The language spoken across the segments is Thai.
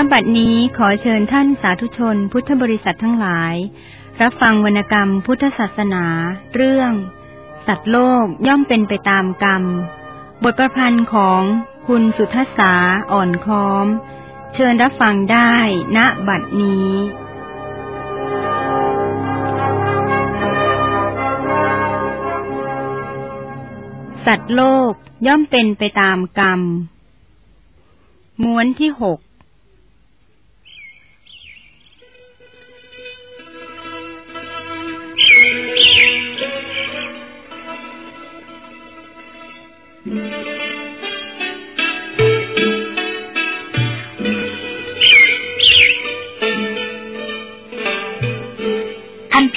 ณบัดนี้ขอเชิญท่านสาธุชนพุทธบริษัททั้งหลาย รับฟังวรรณกรรมพุทธศาสนา เรื่อง สัตว์โลกย่อมเป็นไปตามกรรม บทประพันธ์ของคุณสุทธสาอ่อนค้อม เชิญรับฟังได้ณบัดนี้สัตว์โลกย่อมเป็นไปตามกรรม ม้วนที่หก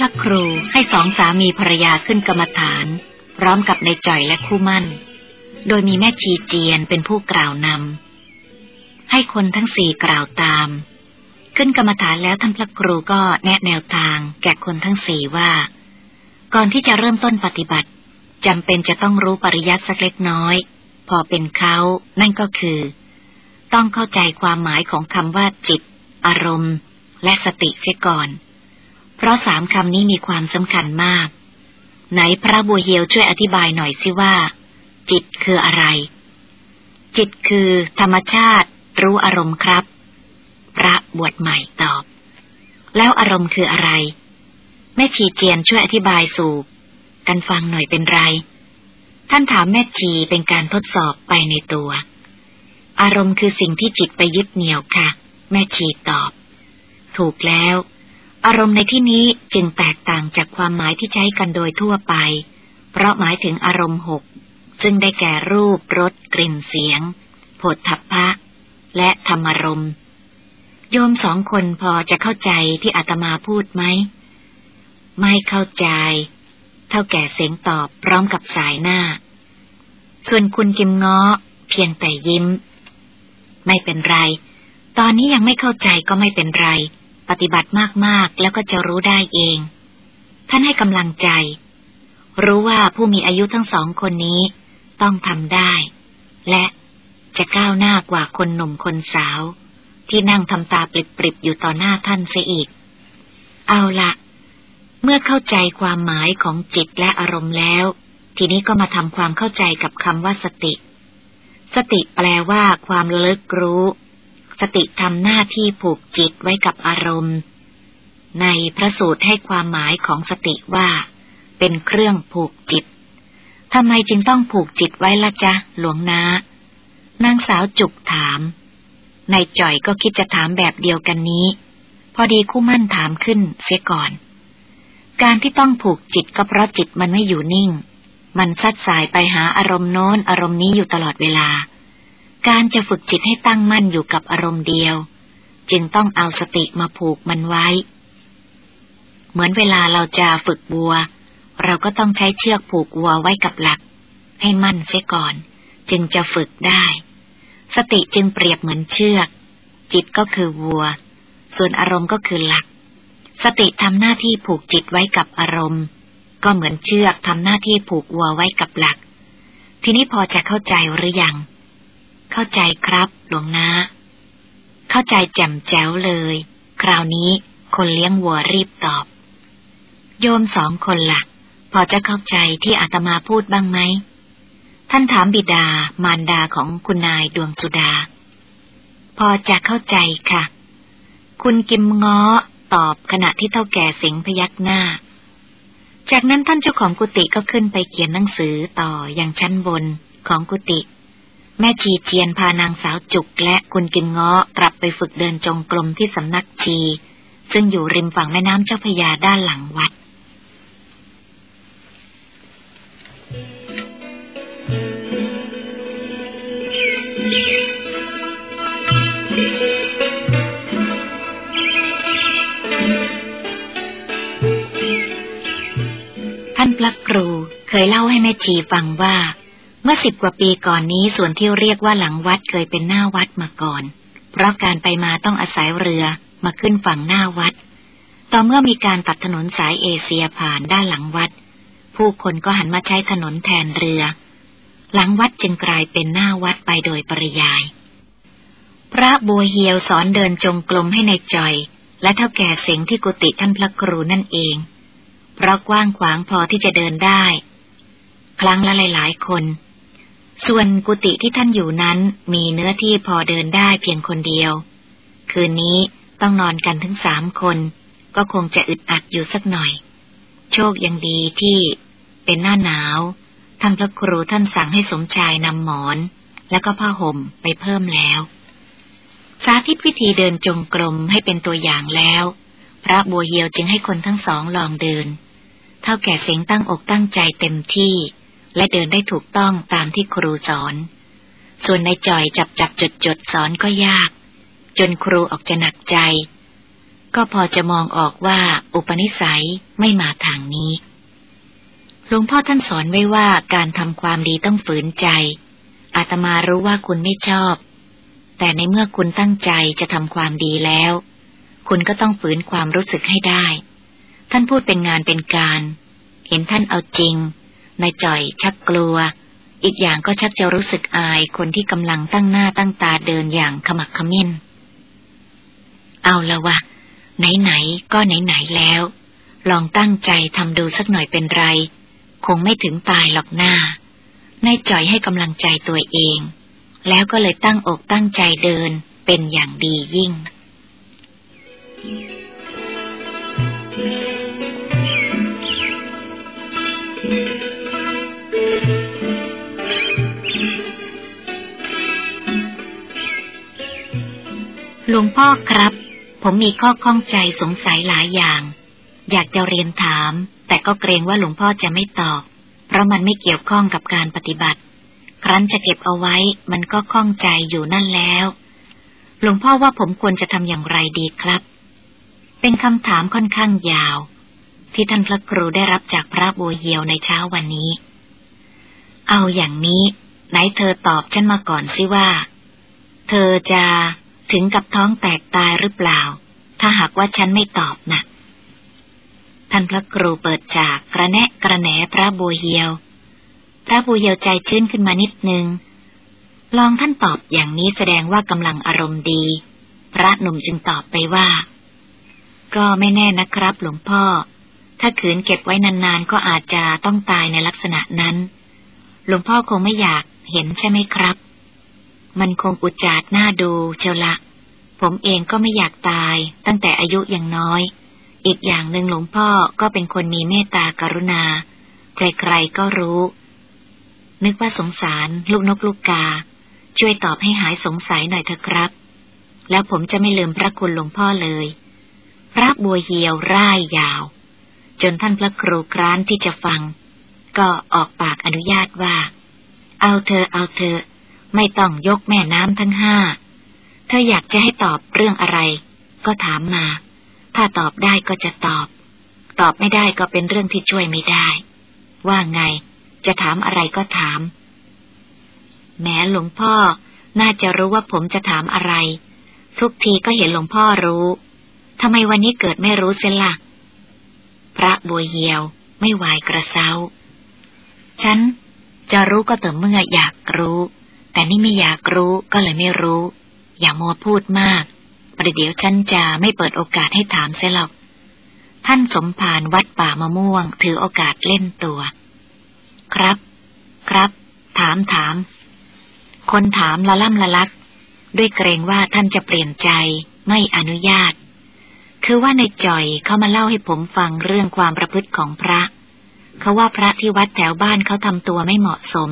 ระครูให้สองสามีภรรยาขึ้นกรรมฐาน พร้อมกับในจ่อยและคู่มั่น โดยมีแม่ชีเจียนเป็นผู้กล่าวนำให้คนทั้งสี่กล่าวตาม ขึ้นกรรมฐานแล้วท่านพระครูก็แนะแนวทางแก่คนทั้งสี่ว่า ก่อนที่จะเริ่มต้นปฏิบัติจำเป็นจะต้องรู้ปริยัติสักเล็กน้อย พอเป็นเขานั่นก็คือ ต้องเข้าใจความหมายของคำว่าจิต อารมณ์ และสติเสียก่อน เพราะสามคำนี้มีความสำคัญมาก ไหนพระบัวเฮียวช่วยอธิบายหน่อยสิว่า จิตคืออะไร จิตคือธรรมชาติ รู้อารมณ์ครับ พระบวชใหม่ตอบ แล้วอารมณ์คืออะไร แม่ชีเจียนช่วยอธิบายสู่ กันฟังหน่อยเป็นไร ท่านถามแม่ชีเป็นการทดสอบไปในตัว อารมณ์คือสิ่งที่จิตไปยึดเหนี่ยวค่ะ แม่ชีตอบ ถูกแล้ว อารมณ์ในที่นี้จึงแตกต่างจากความหมายที่ใช้กันโดยทั่วไป เพราะหมายถึงอารมณ์หกซึ่งได้แก่รูปรสกลิ่นเสียงผดทัพพะ และธรรมรม โยมสองคนพอจะเข้าใจที่อาตมาพูดไหม ไม่เข้าใจ เท่าแก่เสียงตอบพร้อมกับสายหน้า ส่วนคุณกิมง้อเพียงแต่ยิ้ม ไม่เป็นไร ตอนนี้ยังไม่เข้าใจก็ไม่เป็นไร ปฏิบัติมากๆ แล้วก็จะรู้ได้เอง ท่านให้กำลังใจ รู้ว่าผู้มีอายุทั้งสองคนนี้ ต้องทำได้ และจะก้าวหน้ากว่าคนหนุ่มคนสาว ที่นั่งทำตาปริบๆอยู่ต่อหน้าท่านเสียอีก เอาละเมื่อเข้าใจความหมายของจิตและอารมณ์แล้ว ทีนี้ก็มาทำความเข้าใจกับคำว่าสติ สติแปลว่าความระลึกรู้ สติทำหน้าที่ผูกจิตไว้กับอารมณ์ ในพระสูตรให้ความหมายของสติว่า เป็นเครื่องผูกจิตทำไมจึงต้องผูกจิตไว้ละจ๊ะ หลวงนานางสาวจุกถามนายจ่อยก็คิดจะถามแบบเดียวกันนี้ พอดีคู่มั่นถามขึ้นเสียก่อน การที่ต้องผูกจิตก็เพราะจิตมันไม่อยู่นิ่ง มันซัดสายไปหาอารมณ์โน้นอารมณ์นี้อยู่ตลอดเวลา การจะฝึกจิตให้ตั้งมั่นอยู่กับอารมณ์เดียว จึงต้องเอาสติมาผูกมันไว้ เหมือนเวลาเราจะฝึกวัว เราก็ต้องใช้เชือกผูกวัวไว้กับหลัก ให้มั่นเสียก่อน จึงจะฝึกได้ สติจึงเปรียบเหมือนเชือก จิตก็คือวัว ส่วนอารมณ์ก็คือหลัก สติทำหน้าที่ผูกจิตไว้กับอารมณ์ ก็เหมือนเชือกทำหน้าที่ผูกวัวไว้กับหลัก ทีนี้พอจะเข้าใจหรือยัง เข้าใจครับ หลวงนาเข้าใจแจ่มแจ๋วเลย คราวนี้คนเลี้ยงวัวรีบตอบ โยมสองคนละ่ะ พอจะเข้าใจที่อาตมาพูดบ้างไหม ท่านถามบิดามารดาของคุณนายดวงสุดา พอจะเข้าใจค่ะ คุณกิมง้อตอบขณะที่เท่าแก่สิงพยักหน้า จากนั้นท่านเจ้าของกุฏิก็ขึ้นไปเขียนหนังสือต่ออยังชั้นบนของกุฏิ แม่ชีเทียนพานางสาวจุกและคุณกิมง้อกลับไปฝึกเดินจงกรมที่สำนักชี ซึ่งอยู่ริมฝั่งแม่น้ำเจ้าพยาด้านหลังวัดท่านพระครูเคยเล่าให้แม่ชีฟังว่า เมื่อสิบกว่าปีก่อนนี้ส่วนที่เรียกว่าหลังวัดเคยเป็นหน้าวัดมาก่อน เพราะการไปมาต้องอาศัยเรือมาขึ้นฝั่งหน้าวัด ต่อเมื่อมีการตัดถนนสายเอเชียผ่านด้านหลังวัด ผู้คนก็หันมาใช้ถนนแทนเรือ หลังวัดจึงกลายเป็นหน้าวัดไปโดยปริยาย พระบัวเฮียวสอนเดินจงกรมให้ในจอย และเท่าแก่เสียงที่กุฏิท่านพระครูนั่นเอง เพราะกว้างขวางพอที่จะเดินได้ ครั้งละหลายๆคน ส่วนกุฏิที่ท่านอยู่นั้นมีเนื้อที่พอเดินได้เพียงคนเดียว คืนนี้ต้องนอนกันถึงสามคน ก็คงจะอึดอัดอยู่สักหน่อย โชคยังดีที่เป็นหน้าหนาว ท่านพระครูท่านสั่งให้สมชายนำหมอน และก็ผ้าห่มไปเพิ่มแล้ว สาธิตวิธีเดินจงกรมให้เป็นตัวอย่างแล้ว พระบัวเฮียวจึงให้คนทั้งสองลองเดิน เท่าแก่เสียงตั้งอกตั้งใจเต็มที่ และเดินได้ถูกต้องตามที่ครูสอน ส่วนในจ่อยจับจับจดจดสอนก็ยาก จนครูออกจะหนักใจ ก็พอจะมองออกว่าอุปนิสัยไม่มาทางนี้หลวงพ่อท่านสอนไว้ว่าการทำความดีต้องฝืนใจ อาตมารู้ว่าคุณไม่ชอบ แต่ในเมื่อคุณตั้งใจจะทำความดีแล้ว คุณก็ต้องฝืนความรู้สึกให้ได้ ท่านพูดเป็นงานเป็นการ เห็นท่านเอาจริง ในจ่อยชักกลัว อีกอย่างก็ชักจะรู้สึกอายคนที่กำลังตั้งหน้าตั้งตาเดินอย่างขมักขม้น เอาละวะ ไหนๆก็ไหนๆแล้ว ลองตั้งใจทำดูสักหน่อยเป็นไร คงไม่ถึงตายหรอกหน้านายจ่อยให้กำลังใจตัวเอง แล้วก็เลยตั้งอกตั้งใจเดินเป็นอย่างดียิ่ง หลวงพ่อครับ ผมมีข้อข้องใจสงสัยหลายอย่าง อยากจะเรียนถาม แต่ก็เกรงว่าหลวงพ่อจะไม่ตอบ เพราะมันไม่เกี่ยวข้องกับการปฏิบัติ ครั้นจะเก็บเอาไว้ มันก็ข้องใจอยู่นั่นแล้ว หลวงพ่อว่าผมควรจะทำอย่างไรดีครับ เป็นคำถามค่อนข้างยาว ที่ท่านพระครูได้รับจากพระบัวเหียวในเช้าวันนี้ เอาอย่างนี้ ไหนเธอตอบฉันมาก่อนสิว่า เธอจะ ถึงกับท้องแตกตายหรือเปล่า ถ้าหากว่าฉันไม่ตอบนะ่ะ ท่านพระครูเปิดฉากกระแนะกระแหนพระบัวเฮียว พระบัวเฮียวใจชื้นขึ้นมานิดนึง ลองท่านตอบอย่างนี้แสดงว่ากำลังอารมณ์ดี พระหนุ่มจึงตอบไปว่า ก็ไม่แน่นะครับหลวงพ่อ ถ้าขืนเก็บไว้นานๆก็อาจจะต้องตายในลักษณะนั้น หลวงพ่อคงไม่อยากเห็นใช่ไหมครับ มันคงอุจจาดหน้าดูเชียวละ ผมเองก็ไม่อยากตายตั้งแต่อายุยังน้อย อีกอย่างหนึ่งหลวงพ่อก็เป็นคนมีเมตตากรุณา ใครๆก็รู้ นึกว่าสงสารลูกนกลูกกา ช่วยตอบให้หายสงสัยหน่อยเถอะครับ แล้วผมจะไม่ลืมพระคุณหลวงพ่อเลย พระบัวเหียวร่ายยาว จนท่านพระครูคร้านที่จะฟัง ก็ออกปากอนุญาตว่า เอาเธอเอาเธอ ไม่ต้องยกแม่น้ำทั้งห้าเธออยากจะให้ตอบเรื่องอะไร ก็ถามมา ถ้าตอบได้ก็จะตอบ ตอบไม่ได้ก็เป็นเรื่องที่ช่วยไม่ได้ ว่าไง จะถามอะไรก็ถาม แม้หลวงพ่อ น่าจะรู้ว่าผมจะถามอะไร ทุกทีก็เห็นหลวงพ่อรู้ทำไมวันนี้เกิดไม่รู้เสียละ่ะ พระบัวเหียว ไม่วายกระเซ้า ฉันจะรู้ก็ต่อเมื่ออยากรู้ แต่นี่ไม่อยากรู้ก็เลยไม่รู้ อย่ามัวพูดมาก ประเดี๋ยวฉันจะไม่เปิดโอกาสให้ถามเสียหรอก ท่านสมภารวัดป่ามะม่วง ถือโอกาสเล่นตัว ครับ ครับ ถามถาม คนถามละล่ำละลัก ด้วยเกรงว่าท่านจะเปลี่ยนใจไม่อนุญาต คือว่าในจ่อยเขามาเล่าให้ผมฟังเรื่องความประพฤติของพระ เขาว่าพระที่วัดแถวบ้านเขาทำตัวไม่เหมาะสม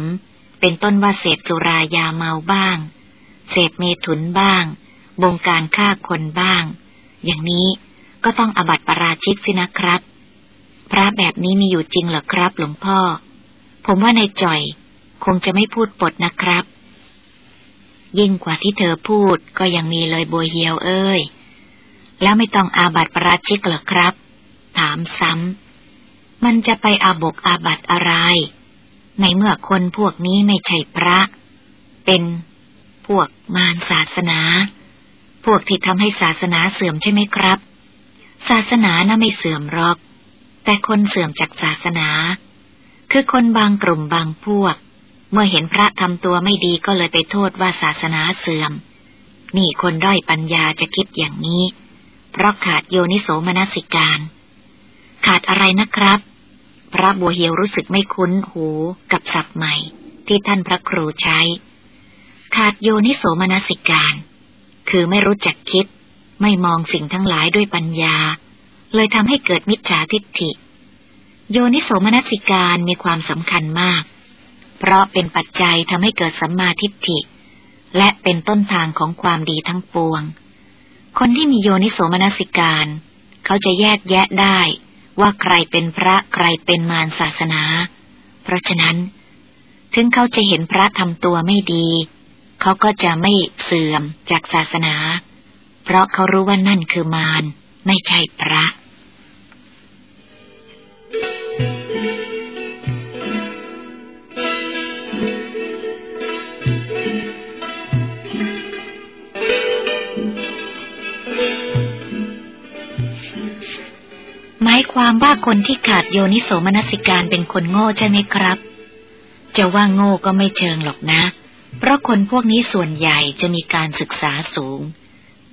เป็นต้นว่าเสพสุรายาเมาบ้าง เสพเมถุนบ้าง บงการฆ่าคนบ้าง อย่างนี้ก็ต้องอบัติปราชิกสินะครับ พระแบบนี้มีอยู่จริงเหรอครับ หลวงพ่อ ผมว่าในจ่อย คงจะไม่พูดปดนะครับ ยิ่งกว่าที่เธอพูดก็ยังมีเลยบัวเฮียวเอ้ย แล้วไม่ต้องอาบัติปราชิกเหรอครับ ถามซ้ำมันจะไปอาบกอาบัติอะไร ในเมื่อคนพวกนี้ไม่ใช่พระ เป็นพวกมารศาสนา พวกที่ทำให้ศาสนาเสื่อมใช่ไหมครับ ศาสนาน่ะไม่เสื่อมหรอก แต่คนเสื่อมจากศาสนา คือคนบางกลุ่มบางพวก เมื่อเห็นพระทำตัวไม่ดีก็เลยไปโทษว่าศาสนาเสื่อม นี่คนด้อยปัญญาจะคิดอย่างนี้ เพราะขาดโยนิโสมนสิการ ขาดอะไรนะครับ พระบัวเหียวรู้สึกไม่คุ้นหูกับศัพท์ใหม่ ที่ท่านพระครูใช้ ขาดโยนิโสมนสิการ คือไม่รู้จักคิด ไม่มองสิ่งทั้งหลายด้วยปัญญา เลยทำให้เกิดมิจฉาทิฏฐิ โยนิโสมนสิการมีความสำคัญมาก เพราะเป็นปัจจัยทำให้เกิดสัมมาทิฏฐิ และเป็นต้นทางของความดีทั้งปวง คนที่มีโยนิโสมนสิการ เขาจะแยกแยะได้ ว่าใครเป็นพระใครเป็นมารศาสนา เพราะฉะนั้น ถึงเขาจะเห็นพระทำตัวไม่ดี เขาก็จะไม่เสื่อมจากศาสนา เพราะเขารู้ว่านั่นคือมารไม่ใช่พระ มายความว่าคนที่ขาดโยนิโสมนสิการเป็นคนโง่ใช่ไหมครับ จะว่าโง่ก็ไม่เชิงหรอกนะ เพราะคนพวกนี้ส่วนใหญ่จะมีการศึกษาสูง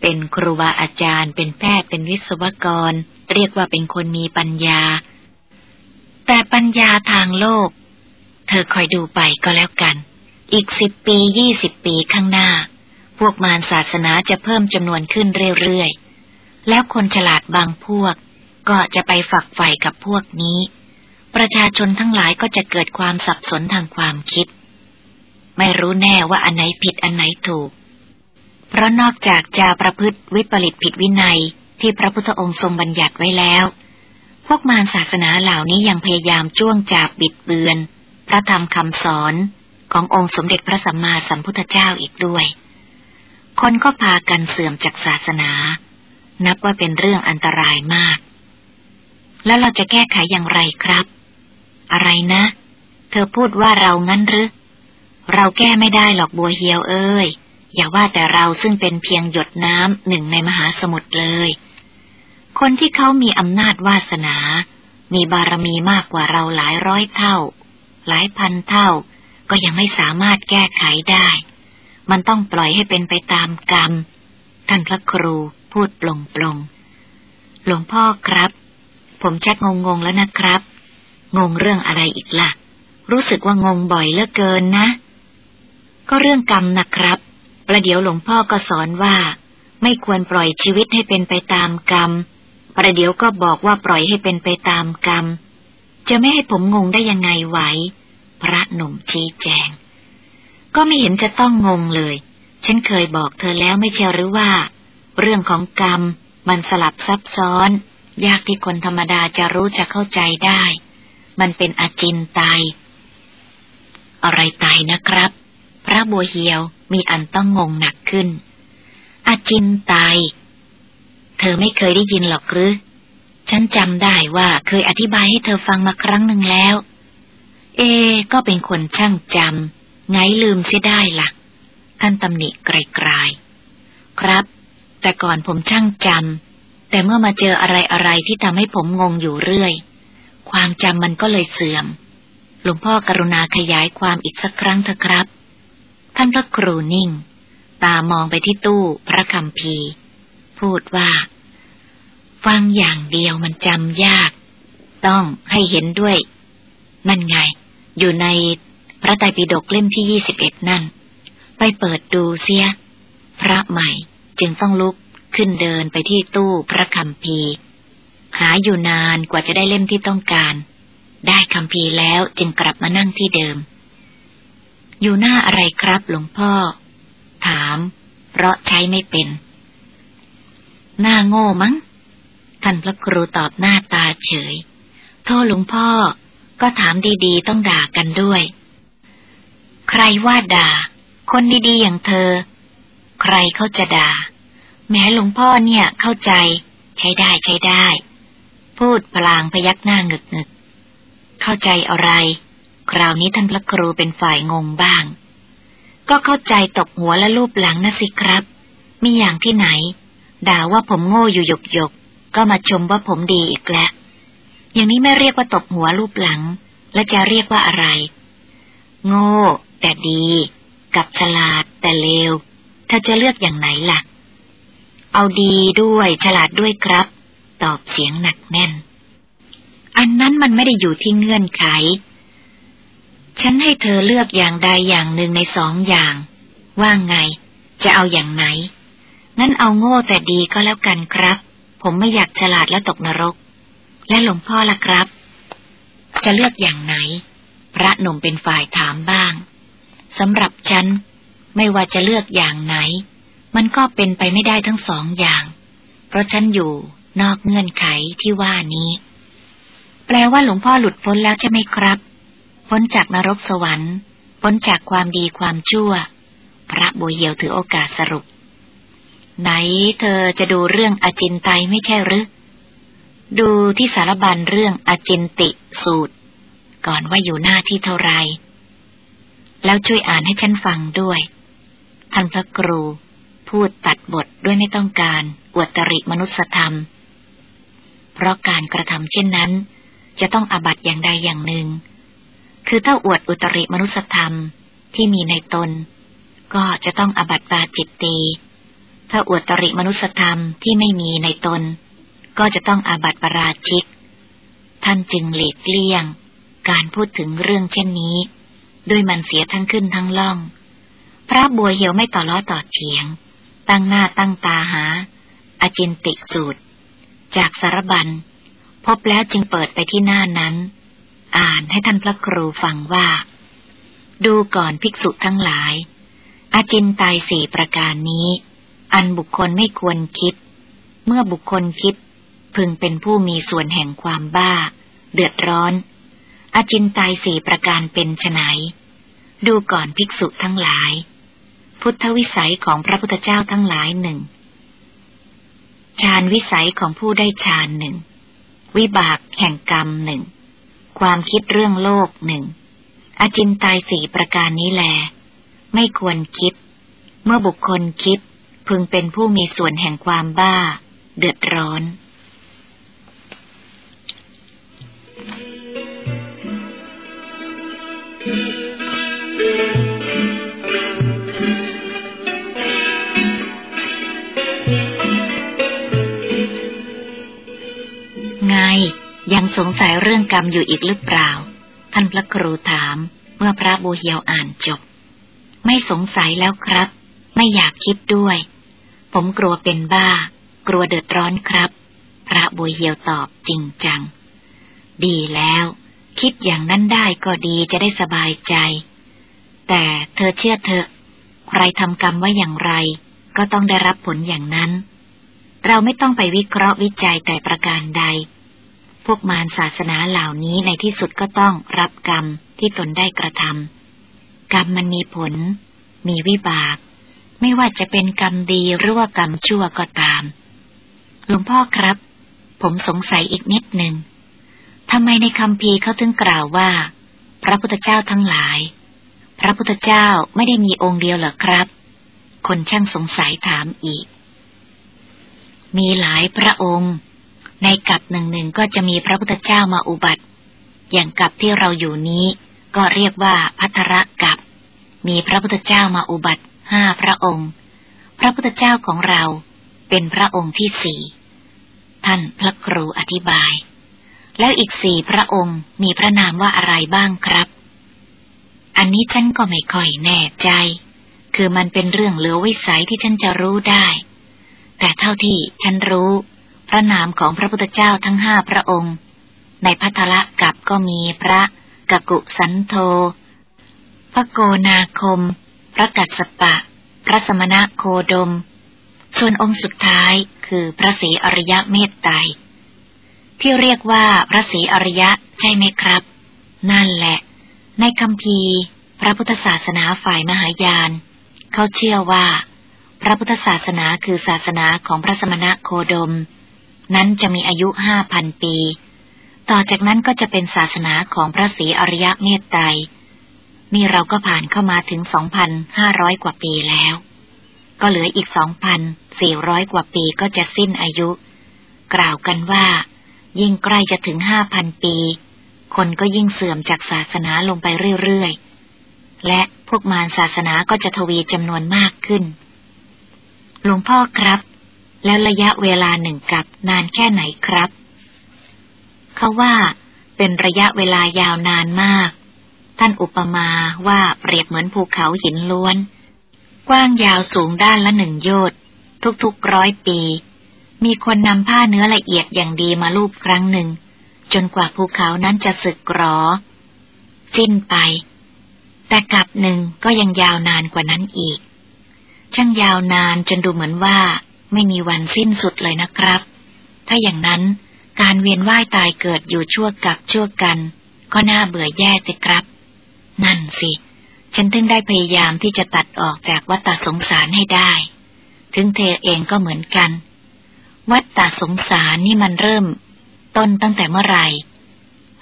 เป็นครูบาอาจารย์ เป็นแพทย์เป็นวิศวกร เรียกว่าเป็นคนมีปัญญา แต่ปัญญาทางโลก เธอคอยดูไปก็แล้วกัน อีกสิบปียี่สิบปีข้างหน้า พวกมารศาสนาจะเพิ่มจำนวนขึ้นเรื่อยๆแล้วคนฉลาดบางพวก ก็จะไปฝักใฝ่กับพวกนี้ ประชาชนทั้งหลายก็จะเกิดความสับสนทางความคิด ไม่รู้แน่ว่าอันไหนผิดอันไหนถูก เพราะนอกจากจะประพฤติวิปริตผิดวินัยที่พระพุทธองค์ทรงบัญญัติไว้แล้ว พวกมารศาสนาเหล่านี้ยังพยายามจ้วงจับบิดเบือน พระธรรมคำสอนขององค์สมเด็จพระสัมมาสัมพุทธเจ้าอีกด้วย คนก็พากันเสื่อมจากศาสนา นับว่าเป็นเรื่องอันตรายมาก แล้วเราจะแก้ไขอย่างไรครับ อะไรนะ เธอพูดว่าเรางั้นหรือ เราแก้ไม่ได้หรอกบัวเฮียวเอ้ย อย่าว่าแต่เราซึ่งเป็นเพียงหยดน้ำหนึ่งในมหาสมุทรเลย คนที่เขามีอำนาจวาสนา มีบารมีมากกว่าเราหลายร้อยเท่า หลายพันเท่า ก็ยังไม่สามารถแก้ไขได้ มันต้องปล่อยให้เป็นไปตามกรรม ท่านพระครูพูดปลงปลงหลวงพ่อครับ ผมชักงงๆแล้วนะครับ งงเรื่องอะไรอีกละ่ะ รู้สึกว่างงบ่อยเหลือเกินนะ ก็เรื่องกรรมนะครับ ประเดี๋ยวหลวงพ่อก็สอนว่า ไม่ควรปล่อยชีวิตให้เป็นไปตามกรรม ประเดี๋ยวก็บอกว่าปล่อยให้เป็นไปตามกรรม จะไม่ให้ผมงงได้ยังไงไหว พระหนุ่มชี้แจง ก็ไม่เห็นจะต้องงงเลย ฉันเคยบอกเธอแล้วไม่เชื่อหรือว่า เรื่องของกรรมมันสลับซับซ้อน ยากที่คนธรรมดาจะรู้จะเข้าใจได้ มันเป็นอาจินตายอะไรตายนะครับ พระบัวเหียวมีอันต้องงงหนักขึ้น อาจินตายเธอไม่เคยได้ยินหรอกหรือ ฉันจำได้ว่าเคยอธิบายให้เธอฟังมาครั้งหนึ่งแล้ว เอ ก็เป็นคนช่างจำไงลืมเสียได้ละ่ะ ท่านตำหนิไกลๆ ครับ แต่ก่อนผมช่างจำ แต่เมื่อมาเจออะไรอะไรที่ทำให้ผมงงอยู่เรื่อย ความจำมันก็เลยเสื่อม หลวงพ่อกรุณาขยายความอีกสักครั้งเถอะครับ ท่านพระครูนิ่ง ตามองไปที่ตู้พระคำพีพูดว่า ฟังอย่างเดียวมันจำยาก ต้องให้เห็นด้วย นั่นไง อยู่ในพระไตรปิฎกเล่มที่ยี่สิบเอ็ดนั่น ไปเปิดดูเสีย พระใหม่จึงต้องลุก ขึ้นเดินไปที่ตู้พระคำพีหาอยู่นานกว่าจะได้เล่มที่ต้องการ ได้คำพีแล้วจึงกลับมานั่งที่เดิม อยู่หน้าอะไรครับหลวงพ่อ ถาม เพราะใช้ไม่เป็น หน้าโง่มั้ง ท่านพระครูตอบหน้าตาเฉย โทษหลวงพ่อ ก็ถามดีๆต้องด่ากันด้วย ใครว่าด่า คนดีๆอย่างเธอ ใครเขาจะด่า แม้หลวงพ่อเนี่ยเข้าใจ ใช้ได้ใช้ได้ พูดพลางพยักหน้าเงึกเงึกเข้าใจอะไร คราวนี้ท่านพระครูเป็นฝ่ายงงบ้าง ก็เข้าใจตกหัวและรูปหลังนะสิครับ มีอย่างที่ไหน ด่าว่าผมโง่อยู่หยกหยกก็มาชมว่าผมดีอีกแล้วอย่างนี้ไม่เรียกว่าตบหัวรูปหลัง และจะเรียกว่าอะไร โง่ แต่ดี กับฉลาดแต่เลวเธอจะเลือกอย่างไหนล่ะ เอาดีด้วยฉลาดด้วยครับ ตอบเสียงหนักแน่น อันนั้นมันไม่ได้อยู่ที่เงื่อนไข ฉันให้เธอเลือกอย่างใดอย่างหนึ่งในสองอย่าง ว่าไง จะเอาอย่างไหน งั้นเอาโง่แต่ดีก็แล้วกันครับ ผมไม่อยากฉลาดและตกนรก และหลวงพ่อล่ะครับ จะเลือกอย่างไหน พระหนุ่มเป็นฝ่ายถามบ้างสำหรับฉันไม่ว่าจะเลือกอย่างไหน มันก็เป็นไปไม่ได้ทั้งสองอย่าง เพราะฉันอยู่นอกเงื่อนไขที่ว่านี้ แปลว่าหลวงพ่อหลุดพ้นแล้วใช่ไหมครับ พ้นจากนรกสวรรค์ พ้นจากความดีความชั่ว พระบุเหียวถือโอกาสสรุป ไหนเธอจะดูเรื่องอจินไตไม่ใช่หรือ ดูที่สารบัญเรื่องอจินติสูตร ก่อนว่าอยู่หน้าที่เท่าไร แล้วช่วยอ่านให้ฉันฟังด้วย ท่านพระครู พูดตัดบทด้วยไม่ต้องการอวดตริมนุสธรรม เพราะการกระทำเช่นนั้น จะต้องอบัตอย่างใดอย่างหนึ่ง คือถ้าอวดอุตริมนุสธรรมที่มีในตน ก็จะต้องอบัตปาจิตตีถ้าอวดตริมนุสธรรมที่ไม่มีในตน ก็จะต้องอาบัตปราชิก ท่านจึงหลีกเลี่ยง การพูดถึงเรื่องเช่นนี้ ด้วยมันเสียทั้งขึ้นทั้งล่อง พระบัวเหี่ยวไม่ต่อล้อต่อเถียง ตั้งหน้าตั้งตาหา อจินติสูตร จากสารบัญ พบแล้วจึงเปิดไปที่หน้านั้น อ่านให้ท่านพระครูฟังว่า ดูก่อนภิกษุทั้งหลาย อาจินตายสี่ประการนี้ อันบุคคลไม่ควรคิด เมื่อบุคคลคิด พึงเป็นผู้มีส่วนแห่งความบ้า เดือดร้อนอาจินตายสี่ประการเป็นไฉนดูก่อนภิกษุทั้งหลาย พุทธวิสัยของพระพุทธเจ้าทั้งหลายหนึ่งฌานวิสัยของผู้ได้ฌานหนึ่ง วิบากแห่งกรรมหนึ่ง ความคิดเรื่องโลกหนึ่ง อจินตายสี่ประการนี้แล ไม่ควรคิด เมื่อบุคคลคิด พึงเป็นผู้มีส่วนแห่งความบ้า เดือดร้อน ยังสงสัยเรื่องกรรมอยู่อีกหรือเปล่า ท่านพระครูถาม เมื่อพระบูเฮียวอ่านจบ ไม่สงสัยแล้วครับ ไม่อยากคิดด้วย ผมกลัวเป็นบ้า กลัวเดือดร้อนครับ พระบูเฮียวตอบจริงจัง ดีแล้ว คิดอย่างนั้นได้ก็ดีจะได้สบายใจ แต่เธอเชื่อเถอะใครทำกรรมว่าอย่างไร ก็ต้องได้รับผลอย่างนั้นเราไม่ต้องไปวิเคราะห์วิจัยแต่ประการใด พวกมารศาสนาเหล่านี้ในที่สุดก็ต้องรับกรรมที่ตนได้กระทำกรรมมันมีผล มีวิบาก ไม่ว่าจะเป็นกรรมดีหรือว่ากรรมชั่วก็ตาม หลวงพ่อครับ ผมสงสัยอีกนิดหนึ่งทำไมในคำพีเขาถึงกล่าวว่า พระพุทธเจ้าทั้งหลาย พระพุทธเจ้าไม่ได้มีองค์เดียวหรอครับ คนช่างสงสัยถามอีก มีหลายพระองค์ ในกับหนึ่งหนึ่งก็จะมีพระพุทธเจ้ามาอุบัติ อย่างกับที่เราอยู่นี้ ก็เรียกว่าพัทระกับ มีพระพุทธเจ้ามาอุบัติห้าพระองค์ พระพุทธเจ้าของเราเป็นพระองค์ที่สี่ท่านพระครูอธิบาย แล้วอีกสี่พระองค์มีพระนามว่าอะไรบ้างครับ อันนี้ฉันก็ไม่ค่อยแน่ใจ คือมันเป็นเรื่องเหลือวิสัยที่ฉันจะรู้ได้ แต่เท่าที่ฉันรู้ พระนามของพระพุทธเจ้าทั้งห้าพระองค์ ในพัทละกับก็มีพระกกุสันโธ พระโกนาคม พระกัสสปะ พระสมณะโคดม ส่วนองค์สุดท้ายคือพระศรีอริยะเมตไตรที่เรียกว่าพระศรีอริยะใช่ไหมครับ นั่นแหละ ในคำพีพระพุทธศาสนาฝ่ายมหายาน เขาเชื่อว่า พระพุทธศาสนาคือศาสนาของพระสมณะโคดม นั้นจะมีอายุห้าพันปี ต่อจากนั้นก็จะเป็นศาสนาของพระศรีอริยะเมตไตรนี่เราก็ผ่านเข้ามาถึงสองพันห้าร้อยกว่าปีแล้ว ก็เหลืออีกสองพันสี่ร้อยกว่าปีก็จะสิ้นอายุ กล่าวกันว่า ยิ่งใกล้จะถึงห้าพันปี คนก็ยิ่งเสื่อมจากศาสนาลงไปเรื่อยๆ และพวกมารศาสนาก็จะทวีจำนวนมากขึ้นหลวงพ่อครับ แล้วระยะเวลาหนึ่งกับนานแค่ไหนครับ เขาว่าเป็นระยะเวลายาวนานมาก ท่านอุปมาว่าเปรียบเหมือนภูเขาหินล้วน กว้างยาวสูงด้านละหนึ่งโยชน์ทุกๆร้อยปี มีคนนำผ้าเนื้อละเอียดอย่างดีมาลูบครั้งหนึ่ง จนกว่าภูเขานั้นจะสึกกรอ สิ้นไป แต่กลับหนึ่งก็ยังยาวนานกว่านั้นอีก ช่างยาวนานจนดูเหมือนว่า ไม่มีวันสิ้นสุดเลยนะครับ ถ้าอย่างนั้นการเวียนว่ายตายเกิดอยู่ชั่วกับชั่วกัน ก็น่าเบื่อแย่สิครับ นั่นสิ ฉันถึงได้พยายามที่จะตัดออกจากวัฏสงสารให้ได้ ถึงเธอเองก็เหมือนกัน วัฏสงสารนี่มันเริ่ม ต้นตั้งแต่เมื่อไหร่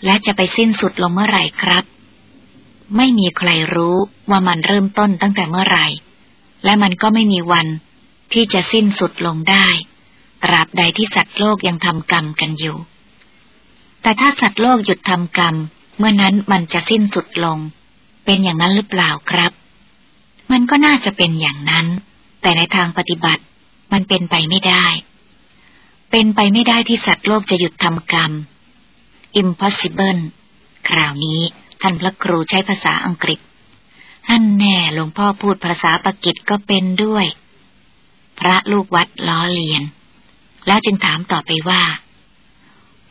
และจะไปสิ้นสุดลงเมื่อไหร่ครับ ไม่มีใครรู้ว่ามันเริ่มต้นตั้งแต่เมื่อไหร่ และมันก็ไม่มีวัน ที่จะสิ้นสุดลงได้ ตราบใดที่สัตว์โลกยังทำกรรมกันอยู่ แต่ถ้าสัตว์โลกหยุดทำกรรม เมื่อนั้นมันจะสิ้นสุดลง เป็นอย่างนั้นหรือเปล่าครับ มันก็น่าจะเป็นอย่างนั้น แต่ในทางปฏิบัติ มันเป็นไปไม่ได้ เป็นไปไม่ได้ที่สัตว์โลกจะหยุดทำกรรม impossible คราวนี้ท่านพระครูใช้ภาษาอังกฤษท่านแน่หลวงพ่อพูดภาษาปากิจก็เป็นด้วย พระลูกวัดล้อเลียน แล้วจึงถามต่อไปว่า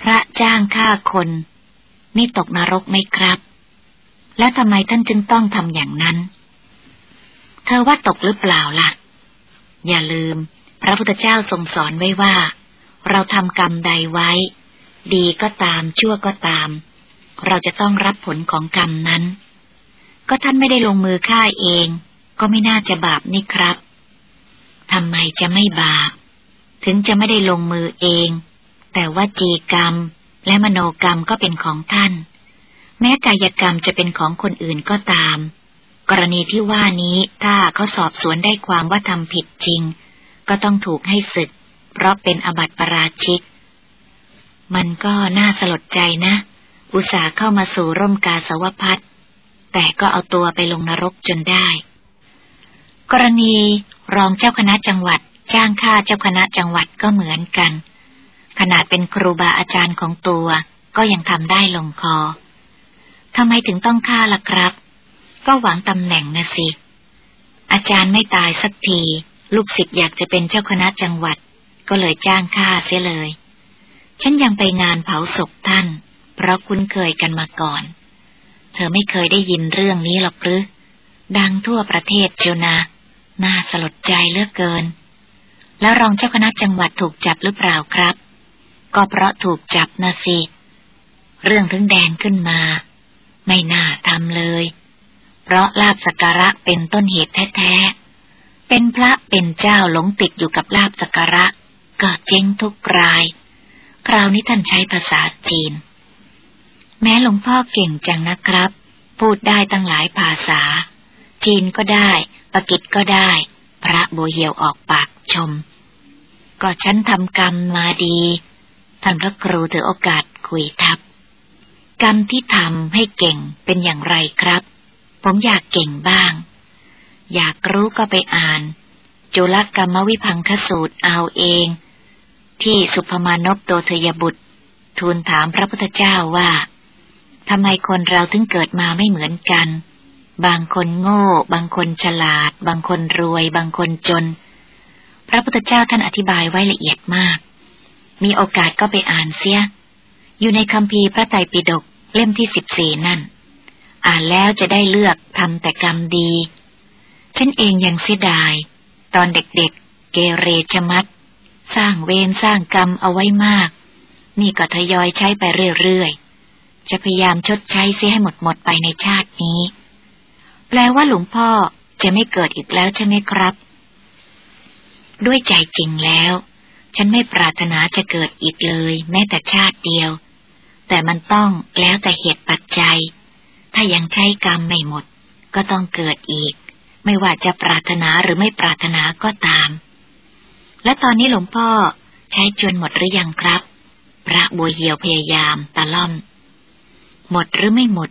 พระจ้างฆ่าคน นี่ตกนรกไหมครับ และทำไมท่านจึงต้องทำอย่างนั้น เธอว่าตกหรือเปล่าละ่ะ อย่าลืม พระพุทธเจ้าทรงสอนไว้ว่า เราทำกรรมใดไว้ ดีก็ตามชั่วก็ตาม เราจะต้องรับผลของกรรมนั้น ก็ท่านไม่ได้ลงมือฆ่าเอง ก็ไม่น่าจะบาปนี่ครับ ทำไมจะไม่บาป ถึงจะไม่ได้ลงมือเอง แต่ว่าจีกรรมและมโนกรรมก็เป็นของท่าน แม้กายกรรมจะเป็นของคนอื่นก็ตาม กรณีที่ว่านี้ถ้าเขาสอบสวนได้ความว่าทำผิดจริง ก็ต้องถูกให้ศึก เพราะเป็นอบัติปราชิก มันก็น่าสลดใจนะ อุตส่าห์เข้ามาสู่ร่มกาสวพัฒแต่ก็เอาตัวไปลงนรกจนได้ กรณี รองเจ้าคณะจังหวัด จ้างค่าเจ้าคณะจังหวัดก็เหมือนกัน ขนาดเป็นครูบาอาจารย์ของตัวก็ยังทำได้ลงคอทำไมถึงต้องค่าล่ะครับ ก็หวังตำแหน่งนะสิ อาจารย์ไม่ตายสักที ลูกศิษย์อยากจะเป็นเจ้าคณะจังหวัด ก็เลยจ้างค่าเสียเลย ฉันยังไปงานเผาศพท่าน เพราะคุ้นเคยกันมาก่อน เธอไม่เคยได้ยินเรื่องนี้หรอกหรือ ดังทั่วประเทศเจียวนา น่าสลดใจเลือกเกิน แล้วรองเจ้าคณะจังหวัดถูกจับหรือเปล่าครับ ก็เพราะถูกจับนะสิ เรื่องถึงแดงขึ้นมา ไม่น่าทำเลย เพราะลาบสักการะเป็นต้นเหตุแท้ๆ เป็นพระเป็นเจ้าหลงติดอยู่กับลาบสักการะ ก็เจ๊งทุกราย คราวนี้ท่านใช้ภาษาจีน แม้หลวงพ่อเก่งจังนะครับ พูดได้ตั้งหลายภาษา จีนก็ได้ ปกิจก็ได้ พระโบเหียวออกปากชม ก็ฉันทำกรรมมาดีท่านพระครูถือโอกาสคุยทับ กรรมที่ทำให้เก่งเป็นอย่างไรครับ ผมอยากเก่งบ้าง อยากรู้ก็ไปอ่าน จุลกรรมวิพังคสูตรเอาเอง ที่สุภมานพโตเทยบุตร ทูลถามพระพุทธเจ้าว่าทำไมคนเราถึงเกิดมาไม่เหมือนกัน บางคนโง่ บางคนฉลาด บางคนรวย บางคนจน พระพุทธเจ้าท่านอธิบายไว้ละเอียดมาก มีโอกาสก็ไปอ่านเสีย อยู่ในคำพีพระไตรปิฎกเล่มที่สิบสี่นั่น อ่านแล้วจะได้เลือกทำแต่กรรมดี ฉันเองยังเสียดาย ตอนเด็กๆ เกเรชมัด สร้างเวรสร้างกรรมเอาไว้มาก นี่ก็ทยอยใช้ไปเรื่อยๆ จะพยายามชดใช้เสียให้หมดหมดไปในชาตินี้ แปลว่าหลวงพ่อจะไม่เกิดอีกแล้วใช่ไหมครับ ด้วยใจจริงแล้ว ฉันไม่ปรารถนาจะเกิดอีกเลย แม้แต่ชาติเดียว แต่มันต้องแล้วแต่เหตุปัจจัย ถ้ายังใช้กรรมไม่หมด ก็ต้องเกิดอีก ไม่ว่าจะปรารถนาหรือไม่ปรารถนาก็ตาม และตอนนี้หลวงพ่อใช้จนหมดหรือยังครับ พระบัวเหียวพยายามตะล่อม หมดหรือไม่หมด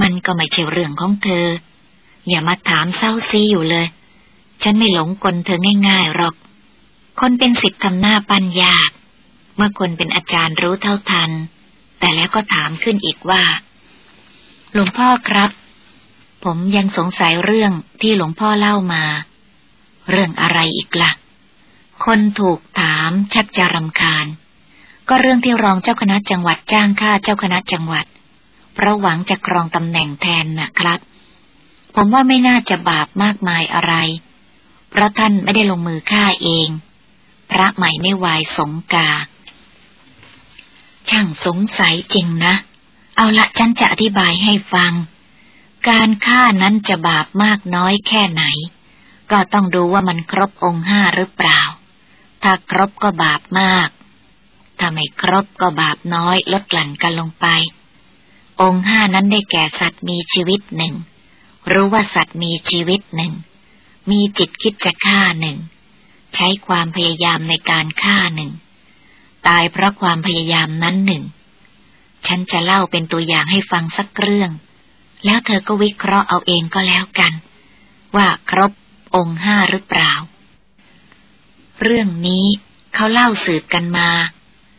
มันก็ไม่ใช่เรื่องของเธอ อย่ามาถามเศร้าซีอยู่เลย ฉันไม่หลงกลเธอง่ายๆหรอก คนเป็นสิทธิ์ทำหน้าปัญญาเมื่อคนเป็นอาจารย์รู้เท่าทัน แต่แล้วก็ถามขึ้นอีกว่า หลวงพ่อครับ ผมยังสงสัยเรื่องที่หลวงพ่อเล่ามา เรื่องอะไรอีกละ่ะ คนถูกถามชักจะรำคาญ ก็เรื่องที่รองเจ้าคณะจังหวัดจ้างค่าเจ้าคณะจังหวัดเพราะหวังจะครองตำแหน่งแทนนะครับ ผมว่าไม่น่าจะบาปมากมายอะไร เพราะท่านไม่ได้ลงมือฆ่าเอง พระใหม่ไม่วายสงกา ช่างสงสัยจริงนะ เอาละฉันจะอธิบายให้ฟัง การฆ่านั้นจะบาปมากน้อยแค่ไหน ก็ต้องดูว่ามันครบองค์ห้าหรือเปล่า ถ้าครบก็บาปมาก ถ้าไม่ครบก็บาปน้อยลดหลั่นกันลงไป องค์ห้านั้นได้แก่สัตว์มีชีวิตหนึ่ง รู้ว่าสัตว์มีชีวิตหนึ่ง มีจิตคิดจะฆ่าหนึ่ง ใช้ความพยายามในการฆ่าหนึ่ง ตายเพราะความพยายามนั้นหนึ่ง ฉันจะเล่าเป็นตัวอย่างให้ฟังสักเรื่อง แล้วเธอก็วิเคราะห์เอาเองก็แล้วกัน ว่าครบองค์ห้าหรือเปล่า เรื่องนี้เขาเล่าสืบกันมา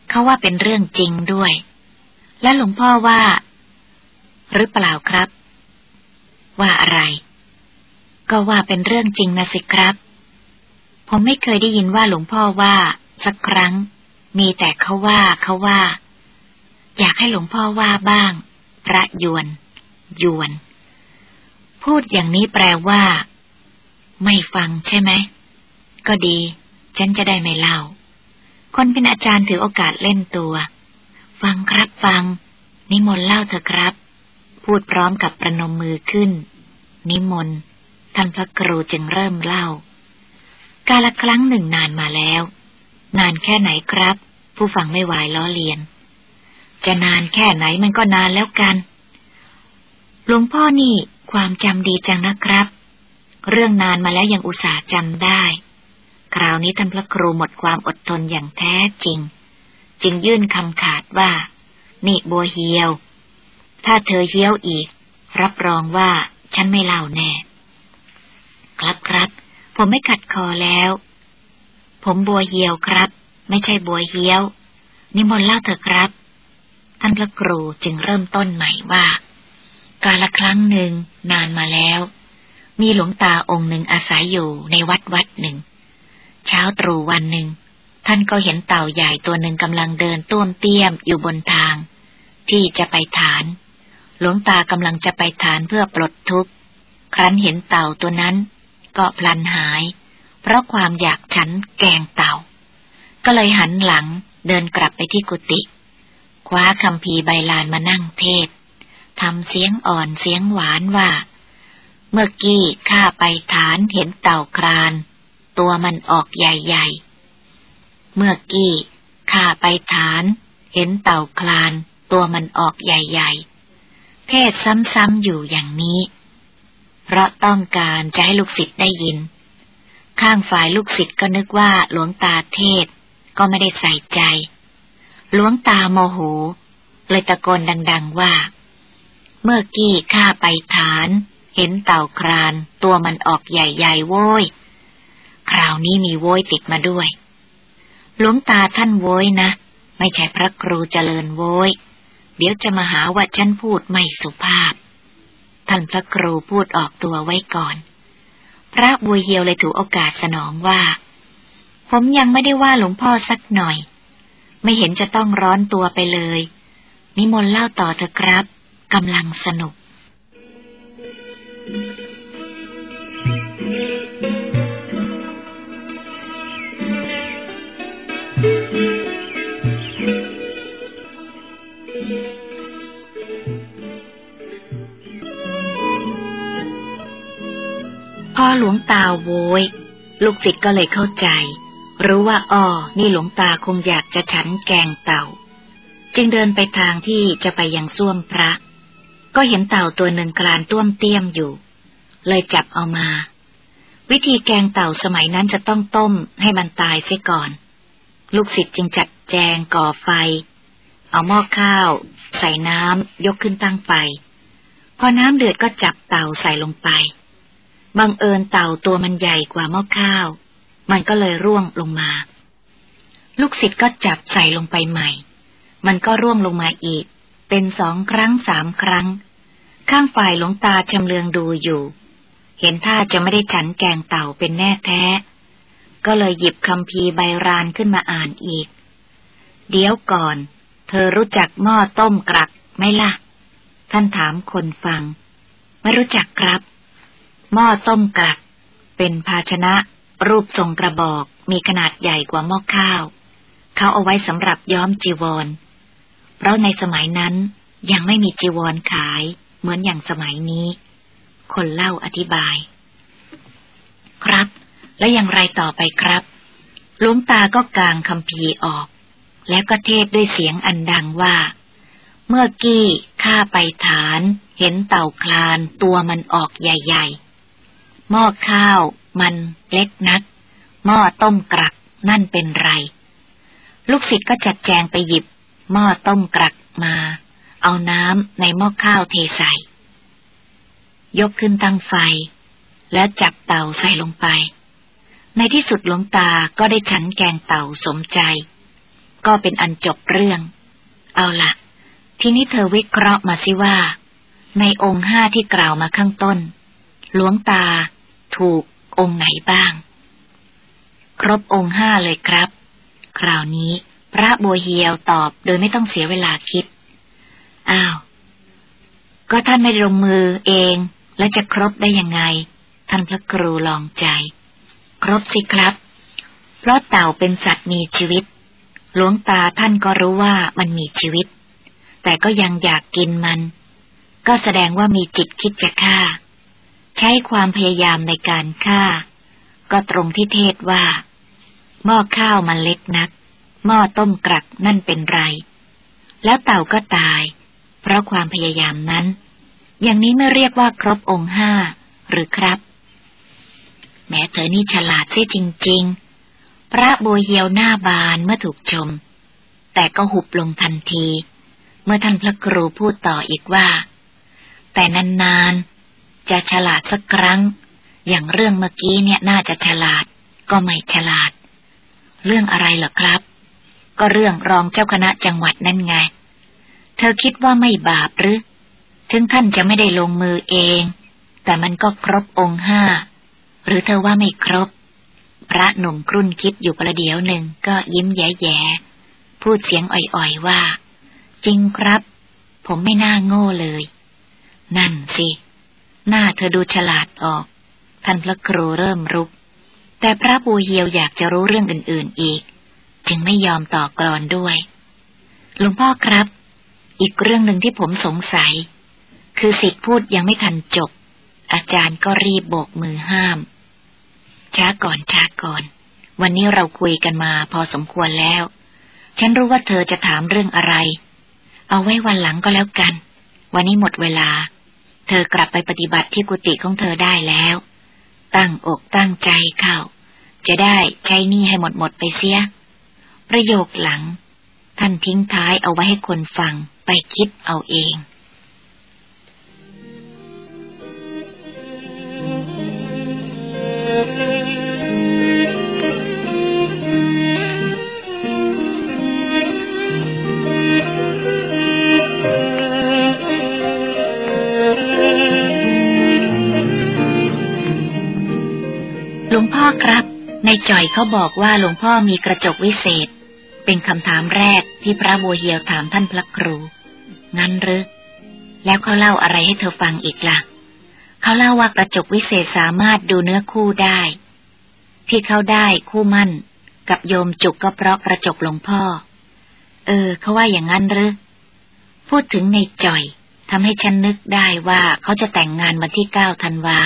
เขาว่าเป็นเรื่องจริงด้วย และหลวงพ่อว่า หรือเปล่าครับ ว่าอะไร ก็ว่าเป็นเรื่องจริงนะสิครับ ผมไม่เคยได้ยินว่าหลวงพ่อว่า สักครั้ง มีแต่เขาว่าเขาว่า อยากให้หลวงพ่อว่าบ้าง พระยวน ยวน พูดอย่างนี้แปลว่า ไม่ฟังใช่ไหม ก็ดี ฉันจะได้ไม่เล่า คนเป็นอาจารย์ถือโอกาสเล่นตัว ฟังครับฟัง นิมนต์เล่าเถอะครับพูดพร้อมกับประนมมือขึ้น นิมนต์ท่านพระครูจึงเริ่มเล่า กาลครั้งหนึ่งนานมาแล้ว นานแค่ไหนครับ ผู้ฟังไม่ไหวล้อเลียน จะนานแค่ไหนมันก็นานแล้วกัน หลวงพ่อนี่ความจำดีจังนะครับ เรื่องนานมาแล้วยังอุตส่าห์จำได้ คราวนี้ท่านพระครูหมดความอดทนอย่างแท้จริง จึงยื่นคำขาดว่า นี่บัวเฮียว ถ้าเธอเฮี้ยวอีก รับรองว่า ฉันไม่เล่าแน่ ครับครับ ผมไม่ขัดคอแล้ว ผมบัวเหียวครับ ไม่ใช่บัวเหียว นิมนต์เล่าเถอะครับ ท่านพระครูจึงเริ่มต้นใหม่ว่า กาละครั้งหนึ่งนานมาแล้ว มีหลวงตาองค์หนึ่งอาศัยอยู่ในวัดวัดหนึ่ง เช้าตรู่วันหนึ่ง ท่านก็เห็นเต่าใหญ่ตัวหนึ่งกำลังเดินต้วมเตี้ยมอยู่บนทาง ที่จะไปฐาน หลวงตากำลังจะไปฐานเพื่อปลดทุกข์ ครั้นเห็นเต่าตัวนั้น ก็พลันหาย เพราะความอยากฉันแกงเต่า ก็เลยหันหลังเดินกลับไปที่กุฏิคว้าคำพีใบลานมานั่งเทศทำเสียงอ่อนเสียงหวานว่า เมื่อกี้ข้าไปฐานเห็นเต่าคราน ตัวมันออกใหญ่ๆ เมื่อกี้ข้าไปฐาน เห็นเต่าคลาน ตัวมันออกใหญ่ๆ เทศซ้ำๆอยู่อย่างนี้ เพราะต้องการจะให้ลูกศิษย์ได้ยิน ข้างฝ่ายลูกศิษย์ก็นึกว่าหลวงตาเทศก็ไม่ได้ใส่ใจ หลวงตาโมโห เลยตะโกนดัง ๆว่า เมื่อกี้ข้าไปฐาน เห็นเต่าคราน ตัวมันออกใหญ่ๆโว้ย คราวนี้มีโว้ยติดมาด้วย หลวงตาท่านโว้ยนะ ไม่ใช่พระครูเจริญโว้ย เดี๋ยวจะมาหาว่าฉันพูดไม่สุภาพ ท่านพระครูพูดออกตัวไว้ก่อน พระบัวเฮียวเลยถือโอกาสสนองว่า ผมยังไม่ได้ว่าหลวงพ่อสักหน่อย ไม่เห็นจะต้องร้อนตัวไปเลย นิมนต์เล่าต่อเถอะครับกำลังสนุกพ อหลวงตาโวยลูกศิษย์ก็เลยเข้าใจ รู้ว่าอ้อนี่หลวงตาคงอยากจะฉันแกงเต่า จึงเดินไปทางที่จะไปยังส้วมพระ ก็เห็นเต่าตัวหนึ่งกลานต้วมเตี้ยมอยู่ เลยจับเอามา วิธีแกงเต่าสมัยนั้นจะต้องต้มให้มันตายเสียก่อน ลูกศิษย์จึงจัดแจงก่อไฟ เอาหม้อข้าว ใส่น้ำยกขึ้นตั้งไฟ พอน้ำเดือดก็จับเต่าใส่ลงไป บังเอิญเต่าตัวมันใหญ่กว่าหม้อข้าว มันก็เลยร่วงลงมา ลูกศิษย์ก็จับใส่ลงไปใหม่ มันก็ร่วงลงมาอีก เป็นสองครั้งสามครั้ง ข้างฝ่ายหลวงตาจำเลืองดูอยู่ เห็นท่าจะไม่ได้ฉันแกงเต่าเป็นแน่แท้ ก็เลยหยิบคำพีใบรานขึ้นมาอ่านอีก เดี๋ยวก่อน เธอรู้จักหม้อต้มกรักไหมล่ะ ท่านถามคนฟัง ไม่รู้จักครับ หม้อต้มกรักเป็นภาชนะ รูปทรงกระบอก มีขนาดใหญ่กว่าหม้อข้าว เขาเอาไว้สำหรับย้อมจีวร เพราะในสมัยนั้นยังไม่มีจีวรขาย เหมือนอย่างสมัยนี้ คนเล่าอธิบาย ครับ และอย่างไรต่อไปครับหลวงตาก็กางคำพีออก แล้วก็เทศด้วยเสียงอันดังว่า เมื่อกี้ข้าไปฐาน เห็นเต่าคลานตัวมันออกใหญ่ ๆ หม้อข้าว มันเล็กนัก หม้อต้มกรักนั่นเป็นไร ลูกศิษย์ก็จัดแจงไปหยิบ หม้อต้มกรักมา เอาน้ำในหม้อข้าวเทใส่ ยกขึ้นตั้งไฟ แล้วจับเต่าใส่ลงไป ในที่สุดหลวงตาก็ได้ฉันแกงเต่าสมใจ ก็เป็นอันจบเรื่อง เอาละทีนี้เธอวิเคราะห์มาสิว่า ในองค์ห้าที่กล่าวมาข้างต้น หลวงตา ถูกองค์ไหนบ้าง ครบองค์ห้าเลยครับ คราวนี้พระบัวเฮียวตอบโดยไม่ต้องเสียเวลาคิด อ้าว ก็ท่านไม่ลงมือเอง แล้วจะครบได้ยังไง ท่านพระครูลองใจ ครบสิครับ เพราะเต่าเป็นสัตว์มีชีวิต หลวงตาท่านก็รู้ว่ามันมีชีวิต แต่ก็ยังอยากกินมัน ก็แสดงว่ามีจิตคิดจะฆ่า ใช้ความพยายามในการฆ่า ก็ตรงที่เทศว่า หม้อข้าวมันเล็กนัก หม้อต้มกรักนั่นเป็นไร แล้วเต่าก็ตาย เพราะความพยายามนั้น อย่างนี้ไม่เรียกว่าครบองค์ห้าหรือครับ แม้เธอนี่ฉลาดซิจริง ๆ พระโบเฮียวหน้าบานเมื่อถูกชม แต่ก็หุบลงทันที เมื่อท่านพระครูพูดต่ออีกว่า แต่นานๆ จะฉลาดสักครั้ง อย่างเรื่องเมื่อกี้เนี่ยน่าจะฉลาด ก็ไม่ฉลาด เรื่องอะไรเหรอครับ ก็เรื่องรองเจ้าคณะจังหวัดนั่นไง เธอคิดว่าไม่บาปหรือ ถึงท่านจะไม่ได้ลงมือเอง แต่มันก็ครบองค์ห้า หรือเธอว่าไม่ครบ พระหนุ่มครุ่นคิดอยู่ประเดี๋ยวหนึ่งก็ยิ้มแย่ๆ พูดเสียงอ่อยๆว่า จริงครับ ผมไม่น่าโง่เลย นั่นสิ หน้าเธอดูฉลาดออก ท่านพระครูเริ่มรุก แต่พระบูเฮียวอยากจะรู้เรื่องอื่นๆอีก จึงไม่ยอมต่อกรอนด้วย หลวงพ่อครับ อีกเรื่องหนึ่งที่ผมสงสัย คือสิทธิพูดยังไม่ทันจบ อาจารย์ก็รีบโบกมือห้าม ช้าก่อนช้าก่อน วันนี้เราคุยกันมาพอสมควรแล้ว ฉันรู้ว่าเธอจะถามเรื่องอะไร เอาไว้วันหลังก็แล้วกัน วันนี้หมดเวลา เธอกลับไปปฏิบัติที่กุฏิของเธอได้แล้ว ตั้งอกตั้งใจเข้า จะได้ใช้นี่ให้หมดหมดไปเสีย ประโยคหลัง ท่านทิ้งท้ายเอาไว้ให้คนฟังไปคิดเอาเอง จ่อยเขาบอกว่าหลวงพ่อมีกระจกวิเศษ เป็นคำถามแรกที่พระบัวเหียวถามท่านพระครู งั้นหรือ แล้วเขาเล่าอะไรให้เธอฟังอีกละ่ะ เขาเล่าว่ากระจกวิเศษสามารถดูเนื้อคู่ได้ ที่เขาได้คู่มั่น กับโยมจุกก็เพราะกระจกหลวงพ่อ เออ เขาว่าอย่างนั้นหรือ พูดถึงในจ่อยทำให้ฉันนึกได้ว่าเขาจะแต่งงานวันที่เก้าธันวา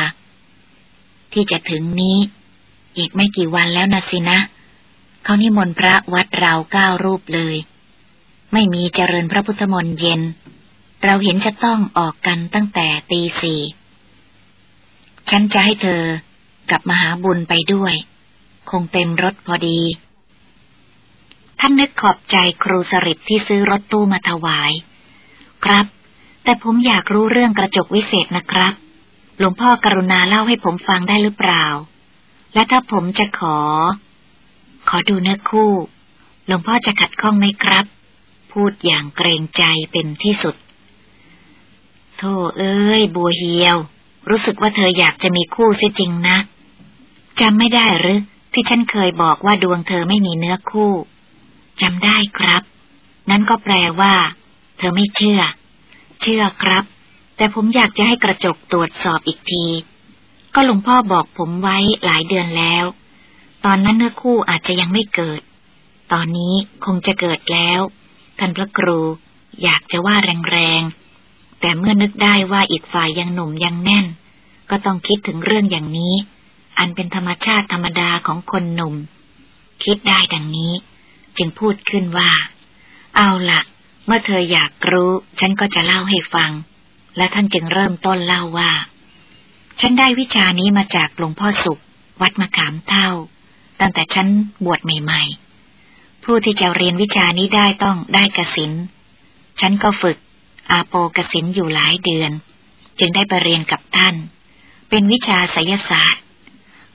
ที่จะถึงนี้ อีกไม่กี่วันแล้วนะสินะ เขานิมนต์พระวัดเราเก้ารูปเลย ไม่มีเจริญพระพุทธมนต์เย็น เราเห็นจะต้องออกกันตั้งแต่ตีสี่ ฉันจะให้เธอกับมหาบุญไปด้วย คงเต็มรถพอดี ท่านนึกขอบใจครูสริปที่ซื้อรถตู้มาถวาย ครับ แต่ผมอยากรู้เรื่องกระจกวิเศษนะครับ หลวงพ่อกรุณาเล่าให้ผมฟังได้หรือเปล่า และถ้าผมจะขอ ขอดูเนื้อคู่ หลวงพ่อจะขัดข้องไหมครับ พูดอย่างเกรงใจเป็นที่สุด โธ่เอ้ย บัวเหียว รู้สึกว่าเธออยากจะมีคู่เสียจริงนะจำไม่ได้หรือ ที่ฉันเคยบอกว่าดวงเธอไม่มีเนื้อคู่จำได้ครับ นั้นก็แปลว่า เธอไม่เชื่อ เชื่อครับ แต่ผมอยากจะให้กระจกตรวจสอบอีกที ก็หลวงพ่อบอกผมไว้หลายเดือนแล้ว ตอนนั้นเนื้อคู่อาจจะยังไม่เกิด ตอนนี้คงจะเกิดแล้ว ท่านพระครูอยากจะว่าแรงๆ แต่เมื่อนึกได้ว่าอีกฝ่ายยังหนุ่มยังแน่น ก็ต้องคิดถึงเรื่องอย่างนี้ อันเป็นธรรมชาติธรรมดาของคนหนุ่ม คิดได้ดังนี้ จึงพูดขึ้นว่า เอาละเมื่อเธออยากรู้ ฉันก็จะเล่าให้ฟัง และท่านจึงเริ่มต้นเล่าว่า ฉันได้วิชานี้มาจากหลวงพ่อสุข วัดมะขามเท่า ตั้งแต่ฉันบวชใหม่ ๆ ผู้ที่จะเรียนวิชานี้ได้ต้องได้กสินฉันก็ฝึก อาโปกสินอยู่หลายเดือน จึงได้ไปเรียนกับท่าน เป็นวิชาไสยศาสตร์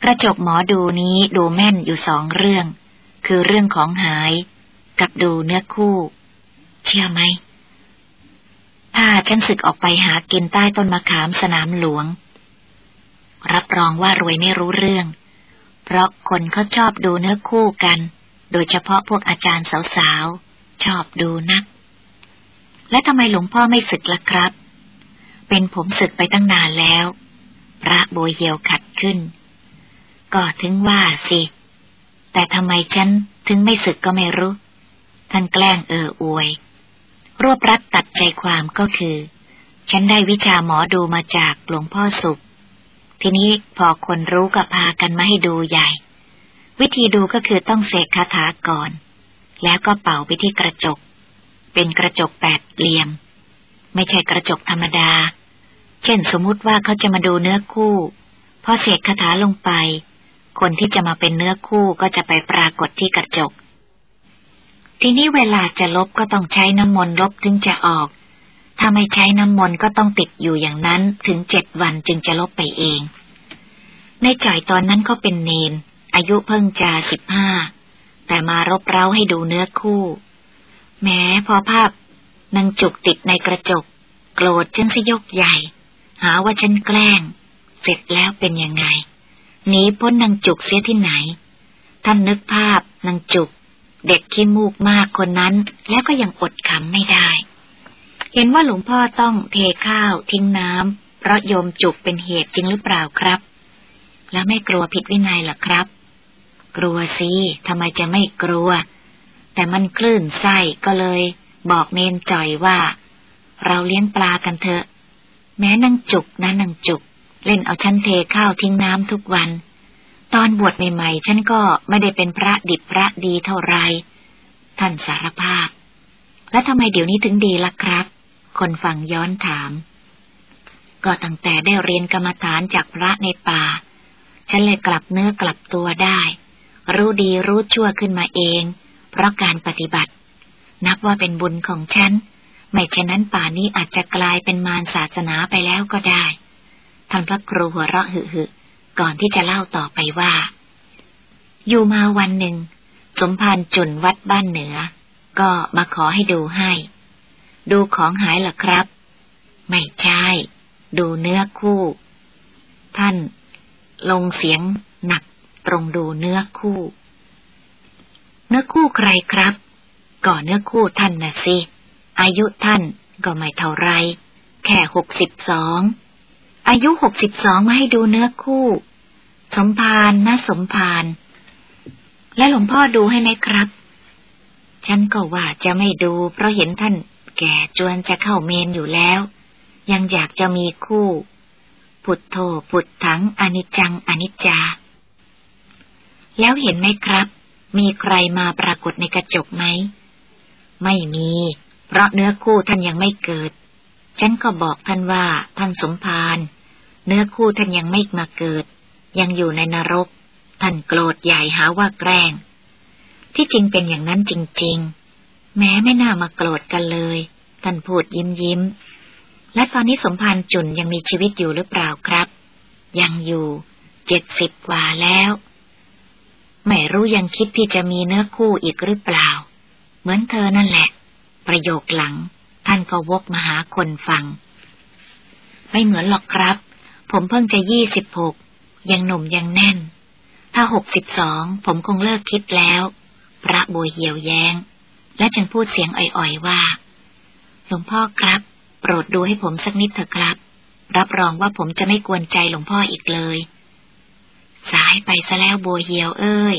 กระจกหมอดูนี้ดูแม่นอยู่สองเรื่อง คือเรื่องของหาย กับดูเนื้อคู่ เชื่อไหมถ้าฉันศึกออกไปหากินใต้ต้นมะขามสนามหลวง รับรองว่ารวยไม่รู้เรื่อง เพราะคนเขาชอบดูเนื้อคู่กัน โดยเฉพาะพวกอาจารย์สาวๆ ชอบดูนัก และทำไมหลวงพ่อไม่ศึกล่ะครับ เป็นผมศึกไปตั้งนานแล้ว พระโบยเหียวขัดขึ้น ก็ถึงว่าสิ แต่ทำไมฉันถึงไม่สึกก็ไม่รู้ ท่านแกล้งเอออวย รวบรัดตัดใจความก็คือ ฉันได้วิชาหมอดูมาจากหลวงพ่อสุข ทีนี้พอคนรู้ก็พากันมาให้ดูใหญ่ วิธีดูก็คือต้องเสกคาถาก่อน แล้วก็เป่าไปที่กระจก เป็นกระจกแปดเหลี่ยม ไม่ใช่กระจกธรรมดา เช่นสมมุติว่าเขาจะมาดูเนื้อคู่พอเสกคาถาลงไป คนที่จะมาเป็นเนื้อคู่ก็จะไปปรากฏที่กระจก ทีนี้เวลาจะลบก็ต้องใช้น้ำมนต์ลบถึงจะออก ถ้าไม่ใช้น้ำมนต์ก็ต้องติดอยู่อย่างนั้นถึงเจ็ดวันจึงจะลบไปเอง ในจ่อยตอนนั้นก็เป็นเนน อายุเพิ่งจะสิบห้า แต่มารบเร้าให้ดูเนื้อคู่ แม้พอภาพนางจุกติดในกระจก โกรธฉันสยกใหญ่ หาว่าฉันแกล้ง เสร็จแล้วเป็นยังไงหนีพ้นนางจุกเสียที่ไหน ท่านนึกภาพนางจุก เด็กขี้มูกมากคนนั้นแล้วก็ยังอดขำไม่ได้ เห็นว่าหลวงพ่อต้องเทข้าวทิ้งน้ำเพราะโยมจุกเป็นเหตุจริงหรือเปล่าครับ แล้วไม่กลัวผิดวินัยหรอครับ กลัวสิทำไมจะไม่กลัว แต่มันคลื่นไส้ก็เลย บอกเนนจ่อยว่า เราเลี้ยงปลากันเถอะ แม้นางจุกนะนางจุก เล่นเอาฉันเทข้าวทิ้งน้ำทุกวัน ตอนบวชใหม่ๆ ฉันก็ไม่ได้เป็นพระดิบพระดีเท่าไร ท่านสารภาพ และทำไมเดี๋ยวนี้ถึงดีล่ะครับ คนฟังย้อนถาม ก็ตั้งแต่ได้เรียนกรรมฐานจากพระในป่า ฉันเลยกลับเนื้อกลับตัวได้ รู้ดีรู้ชั่วขึ้นมาเอง เพราะการปฏิบัติ นับว่าเป็นบุญของฉัน ไม่เช่นนั้นป่านี้อาจจะกลายเป็นมารศาสนาไปแล้วก็ได้ท่านพระครูหัวเราะหึหึก่อนที่จะเล่าต่อไปว่า อยู่มาวันหนึ่ง สมภารจุนวัดบ้านเหนือ ก็มาขอให้ดูให้ ดูของหายหรอครับ ไม่ใช่ ดูเนื้อคู่ ท่าน ลงเสียงหนักตรงดูเนื้อคู่ เนื้อคู่ใครครับ ก่อเนื้อคู่ท่านนะสิ อายุท่านก็ไม่เท่าไร แค่หกสิบสอง อายุหกสิบสองมาให้ดูเนื้อคู่ สมภารนะสมภารและหลวงพ่อดูให้ไหมครับ ฉันก็ว่าจะไม่ดูเพราะเห็นท่าน แก่จวนจะเข้าเมนอยู่แล้ว ยังอยากจะมีคู่ พุทโธพุทถังอนิจจังอนิจจา แล้วเห็นไหมครับ มีใครมาปรากฏในกระจกไหม ไม่มี เพราะเนื้อคู่ท่านยังไม่เกิด ฉันก็บอกท่านว่าท่านสมภารเนื้อคู่ท่านยังไม่มาเกิด ยังอยู่ในนรก ท่านโกรธใหญ่หาว่าแกล้ง ที่จริงเป็นอย่างนั้นจริง ๆ แม้ไม่น่ามาโกรธกันเลย ท่านพูดยิ้มยิ้ม และตอนนี้สมภารจุนยังมีชีวิตอยู่หรือเปล่าครับ ยังอยู่เจ็ดสิบกว่าแล้ว ไม่รู้ยังคิดที่จะมีเนื้อคู่อีกหรือเปล่า เหมือนเธอนั่นแหละ ประโยคหลัง ท่านก็วกมาหาคนฟัง ไม่เหมือนหรอกครับ ผมเพิ่งจะยี่สิบหกยังหนุ่มยังแน่น ถ้าหกสิบสองผมคงเลิกคิดแล้ว พระบัวเหี่ยวแยง้ง และจึงพูดเสียงอ่อยๆว่า หลวงพ่อครับ โปรดดูให้ผมสักนิดเถอะครับ รับรองว่าผมจะไม่กวนใจหลวงพ่ออีกเลย สายไปซะแล้วบัวเหี่ยวเอ้ย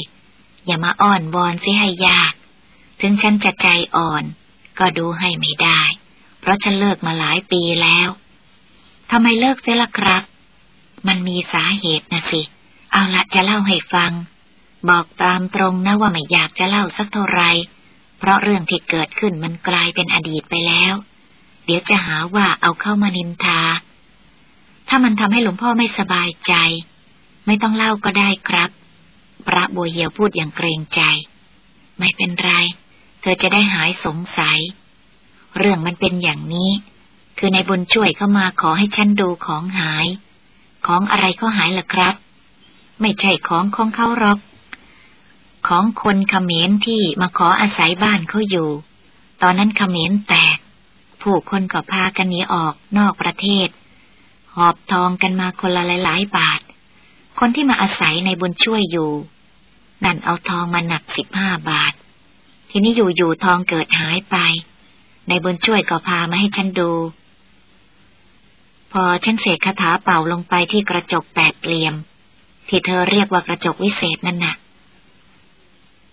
อย่ามาอ่อนวอนสิให้ยาก ถึงฉันจะใจอ่อน ก็ดูให้ไม่ได้ เพราะฉันเลิกมาหลายปีแล้วทำไมเลิกเสียล่ะครับ มันมีสาเหตุนะสิ เอาละจะเล่าให้ฟัง บอกตามตรงนะว่าไม่อยากจะเล่าสักเท่าไหร่ เพราะเรื่องที่เกิดขึ้นมันกลายเป็นอดีตไปแล้ว เดี๋ยวจะหาว่าเอาเข้ามานินทา ถ้ามันทำให้หลวงพ่อไม่สบายใจ ไม่ต้องเล่าก็ได้ครับ พระบัวเหียวพูดอย่างเกรงใจ ไม่เป็นไร เธอจะได้หายสงสัย เรื่องมันเป็นอย่างนี้ คือในบุญช่วยเข้ามาขอให้ฉันดูของหาย ของอะไรเขาหายล่ะครับ ไม่ใช่ของของเขาหรอก ของคนเขมรที่มาขออาศัยบ้านเขาอยู่ ตอนนั้นเขมรแตก ผู้คนก็พากันหนีออกนอกประเทศ หอบทองกันมาคนละหลายๆบาท คนที่มาอาศัยในบุญช่วยอยู่ นั่นเอาทองมาหนักสิบห้าบาท ทีนี้อยู่ๆทองเกิดหายไป ในบุญช่วยก็พามาให้ฉันดู พอฉันเสกคาถาเป่าลงไปที่กระจกแปดเหลี่ยม ที่เธอเรียกว่ากระจกวิเศษนั่นน่ะ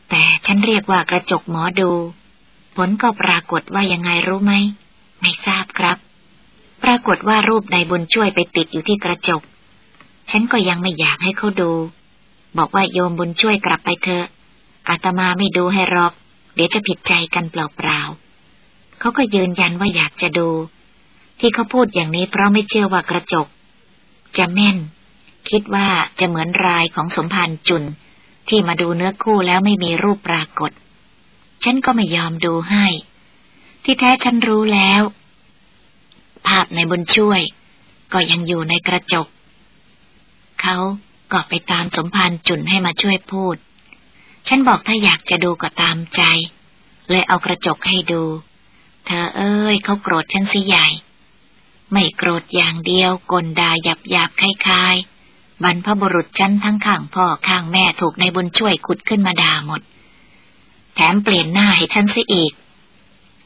แต่ฉันเรียกว่ากระจกหมอดู ผลก็ปรากฏว่ายังไงรู้ไหม ไม่ทราบครับ ปรากฏว่ารูปในบุญช่วยไปติดอยู่ที่กระจก ฉันก็ยังไม่อยากให้เขาดู บอกว่าโยมบุญช่วยกลับไปเถอะ อาตมาไม่ดูให้หรอก เดี๋ยวจะผิดใจกันเปล่าๆเขาก็ยืนยันว่าอยากจะดู ที่เขาพูดอย่างนี้เพราะไม่เชื่อว่ากระจก จะแม่น คิดว่าจะเหมือนรายของสมภารจุน ที่มาดูเนื้อคู่แล้วไม่มีรูปปรากฏ ฉันก็ไม่ยอมดูให้ ที่แท้ฉันรู้แล้ว ภาพในบนช่วย ก็ยังอยู่ในกระจก เขาก็ไปตามสมภารจุนให้มาช่วยพูด ฉันบอกถ้าอยากจะดูก็ตามใจ เลยเอากระจกให้ดู เธอเอ้ยเขาโกรธฉันสิใหญ่ ไม่โกรธอย่างเดียวกลดาหยับหยาบคล้ายๆ บรรพบุรุษชั้นทั้งข้างพ่อข้างแม่ถูกในบุญช่วยขุดขึ้นมาด่าหมด แถมเปลี่ยนหน้าให้ฉันซิอีก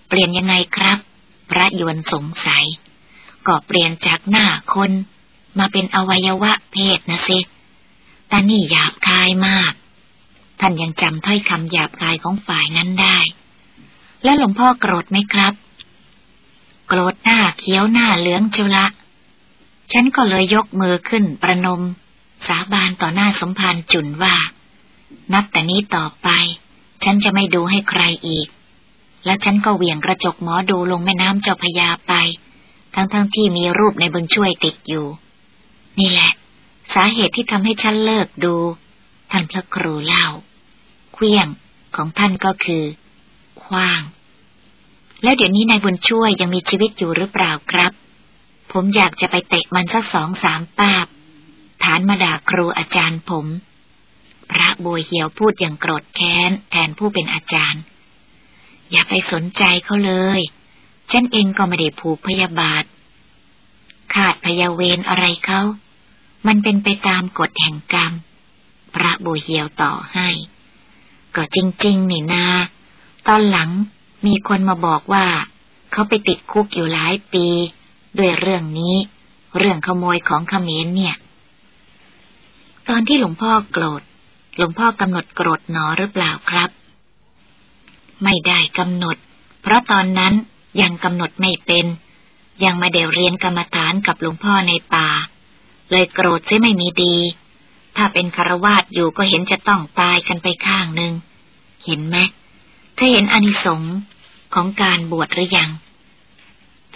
เปลี่ยนยังไงครับ พระยวนสงสัย ก็เปลี่ยนจากหน้าคน มาเป็นอวัยวะเพศนะสิตานี่หยาบคายมาก ท่านยังจำถ้อยคำหยาบคายของฝ่ายนั้นได้ แล้วหลวงพ่อโกรธไหมครับ โกรธหน้าเขียวหน้าเหลืองเจละ ฉันก็เลยยกมือขึ้นประนม สาบานต่อหน้าสมภารจุนว่า นับแต่นี้ต่อไป ฉันจะไม่ดูให้ใครอีก และฉันก็เหวี่ยงกระจกหมอดูลงแม่น้ำเจ้าพยาไป ทั้งๆทที่มีรูปในบนช่วยติดอยู่ นี่แหละ สาเหตุที่ทำให้ฉันเลิกดู ท่านพระครูเล่าเคลี้ยงของท่านก็คือคว้าง แล้วเดี๋ยวนี้นายบุญช่วยยังมีชีวิตอยู่หรือเปล่าครับ ผมอยากจะไปเตะมันสักสองสามปาบ ฐานมาด่าครูอาจารย์ผม พระบัวเหียวพูดอย่างโกรธแค้นแทนผู้เป็นอาจารย์ อย่าไปสนใจเขาเลย ฉันเองก็ไม่ได้ผูกพยาบาท ขาดพยาเวรอะไรเขา มันเป็นไปตามกฎแห่งกรรม พระบัวเหียวต่อให้ ก็จริง ๆ นี่นา ตอนหลังมีคนมาบอกว่า เขาไปติดคุกอยู่หลายปี ด้วยเรื่องนี้ เรื่องขโมยของขเขมรเนี่ย ตอนที่หลวงพ่อโกรธ หลวงพ่อกำหนดโกรธหนอหรือเปล่าครับ ไม่ได้กำหนด เพราะตอนนั้นยังกำหนดไม่เป็น ยังมาเดี๋ยวเรียนกรรมฐานกับหลวงพ่อในป่า เลยโกรธซะไม่มีดี ถ้าเป็นคารวาสอยู่ก็เห็นจะต้องตายกันไปข้างหนึ่งเห็นไหมถ้าเห็นอนิสงส์ของการบวชหรือยัง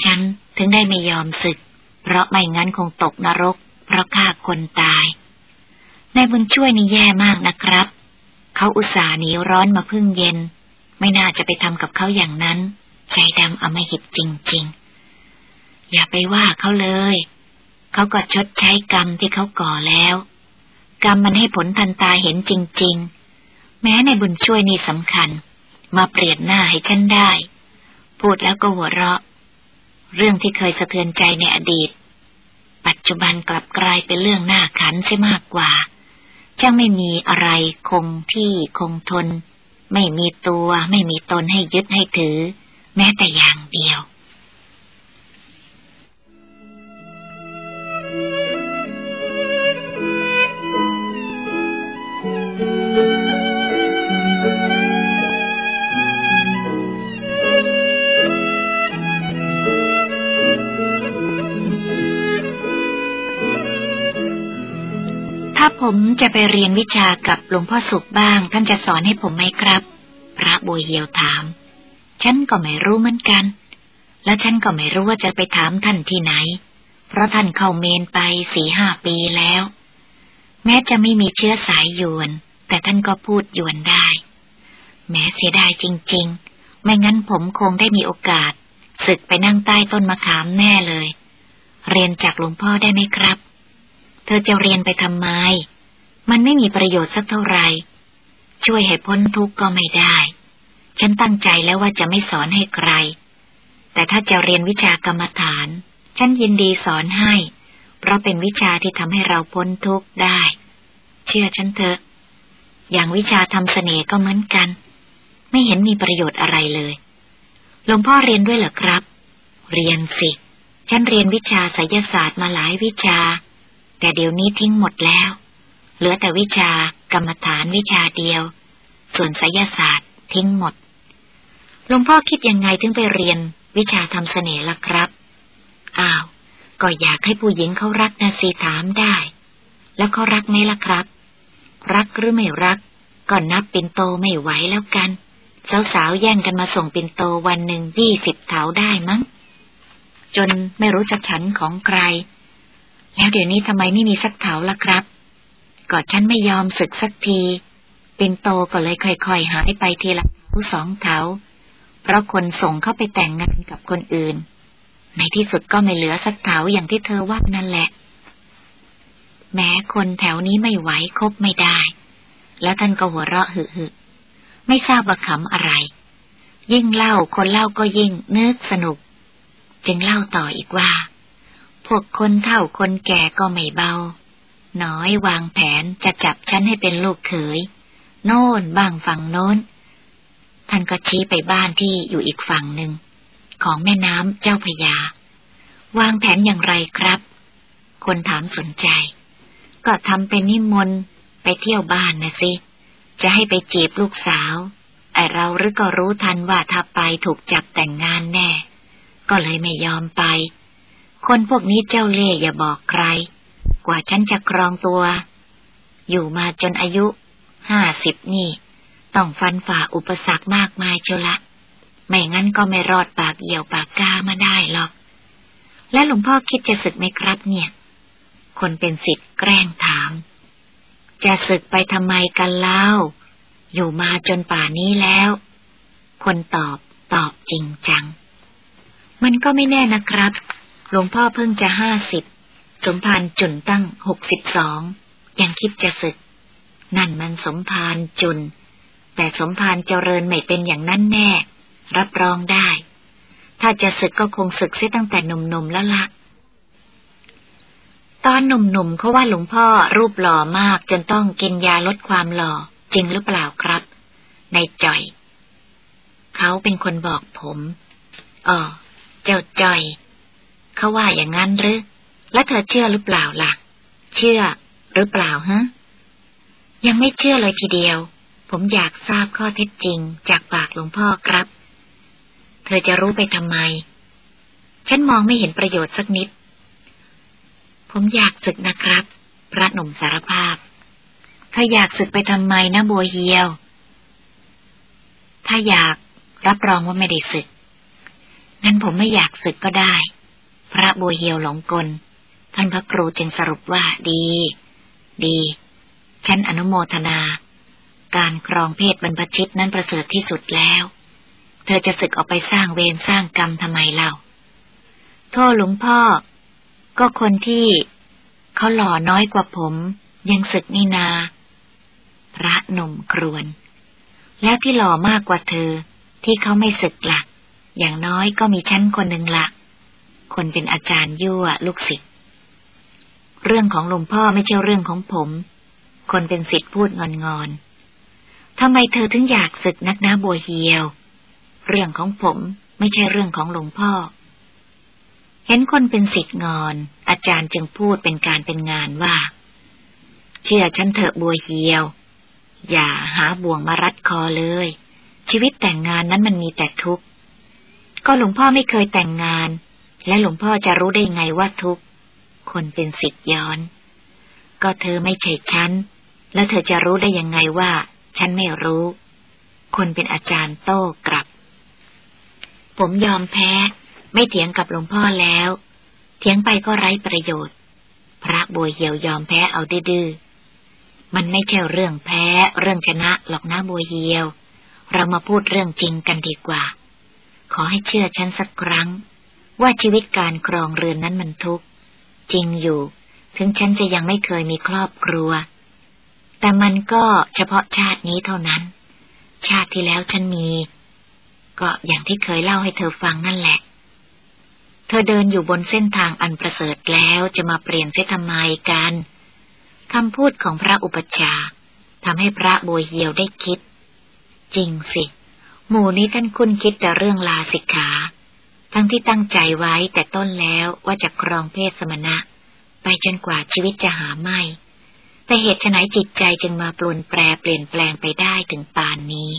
ฉัน ถึงได้ไม่ยอมศึก เพราะไม่งั้นคงตกนรก เพราะฆ่าคนตายนายบุญช่วยนี่แย่มากนะครับ เขาอุตส่าห์หนีร้อนมาพึ่งเย็น ไม่น่าจะไปทำกับเขาอย่างนั้น ใจดำอมหิตจริง ๆ อย่าไปว่าเขาเลย เขาก็ชดใช้กรรมที่เขาก่อแล้ว กรรมมันให้ผลทันตาเห็นจริง ๆ แม้ในบุญช่วยนี่สำคัญ มาเปลี่ยนหน้าให้ฉันได้ พูดแล้วก็หัวเราะ เรื่องที่เคยสะเทือนใจในอดีต ปัจจุบันกลับกลายเป็นเรื่องหน้าขันใช่มากกว่าจะไม่มีอะไรคงที่คงทน ไม่มีตัวไม่มีตนให้ยึดให้ถือ แม้แต่อย่างเดียวาผมจะไปเรียนวิชากับหลวงพ่อสุขบ้าง ท่านจะสอนให้ผมไหมครับ พระบัวเหียวถาม ฉันก็ไม่รู้เหมือนกัน แล้วฉันก็ไม่รู้ว่าจะไปถามท่านที่ไหน เพราะท่านเข้าเมนไปสี่ห้าปีแล้ว แม้จะไม่มีเชื้อสายยวน แต่ท่านก็พูดยวนได้ แม้เสียดายจริง ๆ ไม่งั้นผมคงได้มีโอกาสศึกไปนั่งใต้ต้นมะขามแน่เลย เรียนจากหลวงพ่อได้ไหมครับ เธอจะเรียนไปทำไม มันไม่มีประโยชน์สักเท่าไหร่ ช่วยให้พ้นทุกข์ก็ไม่ได้ ฉันตั้งใจแล้วว่าจะไม่สอนให้ใคร แต่ถ้าจะเรียนวิชากรรมฐาน ฉันยินดีสอนให้ เพราะเป็นวิชาที่ทำให้เราพ้นทุกข์ได้ เชื่อฉันเถอะ อย่างวิชาทำเสน่ห์ก็เหมือนกัน ไม่เห็นมีประโยชน์อะไรเลย หลวงพ่อเรียนด้วยเหรอครับ เรียนสิฉันเรียนวิชาไสยศาสตร์มาหลายวิชา แต่เดี๋ยวนี้ทิ้งหมดแล้ว เหลือแต่วิชากรรมฐานวิชาเดียว ส่วนไสยศาสตร์ทิ้งหมด หลวงพ่อคิดยังไงถึงไปเรียน วิชาทำเสน่ห์ล่ะครับ อ้าว ก็อยากให้ผู้หญิงเขารักนะสิถามได้ แล้วเขารักไหมล่ะครับ รักหรือไม่รัก ก็นับปินโตไม่ไหวแล้วกันสาวๆแย่งกันมาส่งปินโตวันหนึ่งยี่สิบเถาได้มั้ง จนไม่รู้จะฉันของใคร แล้วเดี๋ยวนี้ทำไมไม่มีสักเถาล่ะครับก็ฉันไม่ยอมศึกสักที เป็นโตก็เลยค่อยๆหายไปทีละผู้สองเถาเพราะคนส่งเข้าไปแต่งงานกับคนอื่น ในที่สุดก็ไม่เหลือสักเถาอย่างที่เธอว่านั่นแหละ แม้คนแถวนี้ไม่ไหวคบไม่ได้ แล้วท่านก็หัวเราะหึหึไม่ทราบว่าขำอะไร ยิ่งเล่าคนเล่าก็ยิ่งนึกสนุก จึงเล่าต่ออีกว่า พวกคนเท่าคนแก่ก็ไม่เบา น้อยวางแผนจะจับฉันให้เป็นลูกเขย โน่นบ้างฝั่งโน้น ท่านก็ชี้ไปบ้านที่อยู่อีกฝั่งหนึ่ง ของแม่น้ำเจ้าพยา วางแผนอย่างไรครับ คนถามสนใจ ก็ทำเป็นนิมนต์ไปเที่ยวบ้านนะสิ จะให้ไปจีบลูกสาวไอเราหรือก็รู้ทันว่าถ้าไปถูกจับแต่งงานแน่ ก็เลยไม่ยอมไป คนพวกนี้เจ้าเล่ห์อย่าบอกใคร กว่าฉันจะครองตัว อยู่มาจนอายุห้าสิบนี่ ต้องฟันฝ่าอุปสรรคมากมายเชียวละไม่งั้นก็ไม่รอดปากเหี่ยวปากกามาได้หรอก และหลวงพ่อคิดจะศึกไหมครับเนี่ย คนเป็นสิทธิ์แกล้งถาม จะศึกไปทำไมกันเล่า อยู่มาจนป่านี้แล้ว คนตอบตอบจริงจัง มันก็ไม่แน่นะครับ ลวงพ่อเพิ่งจะห้าสิบ สมภารจุนตั้งหกสิบสอง ยังคิดจะศึก นั่นมันสมภารจุน แต่สมภารเจริญไม่เป็นอย่างนั้นแน่ รับรองได้ ถ้าจะศึกก็คงศึกเสียตั้งแต่หนุ่มๆแล้วละะตอนหนุ่มๆเขาว่าหลวงพ่อรูปหล่อมากจนต้องกินยาลดความหล่อ จริงหรือเปล่าครับ ในจ่อย เขาเป็นคนบอกผมอ๋อเจ้าจ่อย เขาว่าอย่างนั้นหรือ แล้วเธอเชื่อหรือเปล่าล่ะ เชื่อ หรือเปล่าฮะ ยังไม่เชื่อเลยทีเดียว ผมอยากทราบข้อเท็จจริงจากปากหลวงพ่อครับ เธอจะรู้ไปทำไม ฉันมองไม่เห็นประโยชน์สักนิด ผมอยากศึกนะครับ พระหนุ่มสารภาพถ้าอยากศึกไปทำไมนะบัวเฮียว ถ้าอยากรับรองว่าไม่ได้ศึกงั้นผมไม่อยากศึกก็ได้ พระบัวเฮียวหลงกล ท่านพระครูจึงสรุปว่าดี ดี ฉันอนุโมทนา การครองเพศบรรพชิตนั้นประเสริฐที่สุดแล้ว เธอจะศึกออกไปสร้างเวรสร้างกรรมทำไมเล่า โทษหลวงพ่อ ก็คนที่เขาหล่อน้อยกว่าผม ยังศึกนี่นา พระหนุ่มครวน แล้วที่หล่อมากกว่าเธอที่เขาไม่ศึกหลัก อย่างน้อยก็มีชั้นคนหนึ่งละ คนเป็นอาจารย์ยั่วลูกศิษย์เรื่องของหลวงพ่อไม่ใช่เรื่องของผม คนเป็นศิษย์พูดงอนงอนทำไมเธอถึงอยากศึกนักนะบัวเฮียว เรื่องของผมไม่ใช่เรื่องของหลวงพ่อ เห็นคนเป็นศิษย์งอน อาจารย์จึงพูดเป็นการเป็นงานว่า เชื่อฉันเถอะบัวเฮียว อย่าหาบ่วงมารัดคอเลย ชีวิตแต่งงานนั้นมันมีแต่ทุกข์ ก็หลวงพ่อไม่เคยแต่งงาน และหลวงพ่อจะรู้ได้ไงว่าทุกคนเป็นศิษย์ย้อน ก็เธอไม่ใช่ฉัน แล้วเธอจะรู้ได้ยังไงว่า ฉันไม่รู้ คนเป็นอาจารย์โต้กลับ ผมยอมแพ้ ไม่เถียงกับหลวงพ่อแล้ว เถียงไปก็ไร้ประโยชน์ พระบัวเหี่ยวยอมแพ้เอาดื้อมันไม่ใช่เรื่องแพ้ เรื่องชนะหรอกนะบัวเหี่ยว เรามาพูดเรื่องจริงกันดีกว่า ขอให้เชื่อฉันสักครั้ง ว่าชีวิตการครองเรือนนั้นมันทุกข์ จริงอยู่ ถึงฉันจะยังไม่เคยมีครอบครัว แต่มันก็เฉพาะชาตินี้เท่านั้น ชาติที่แล้วฉันมี ก็อย่างที่เคยเล่าให้เธอฟังนั่นแหละ เธอเดินอยู่บนเส้นทางอันประเสริฐแล้วจะมาเปลี่ยนเสียทำไมกันคำพูดของพระอุปชาทำให้พระบัวเหียวได้คิด จริงสิ หมู่นี้ท่านคุณคิดแต่เรื่องลาสิกขา ทั้งที่ตั้งใจไว้แต่ต้นแล้วว่าจะครองเพศสมณะ ไปจนกว่าชีวิตจะหาไม่ แต่เหตุไฉนจิตใจจึงมาปลนแปรเปลี่ยนแปลงไปได้ถึงปานนี้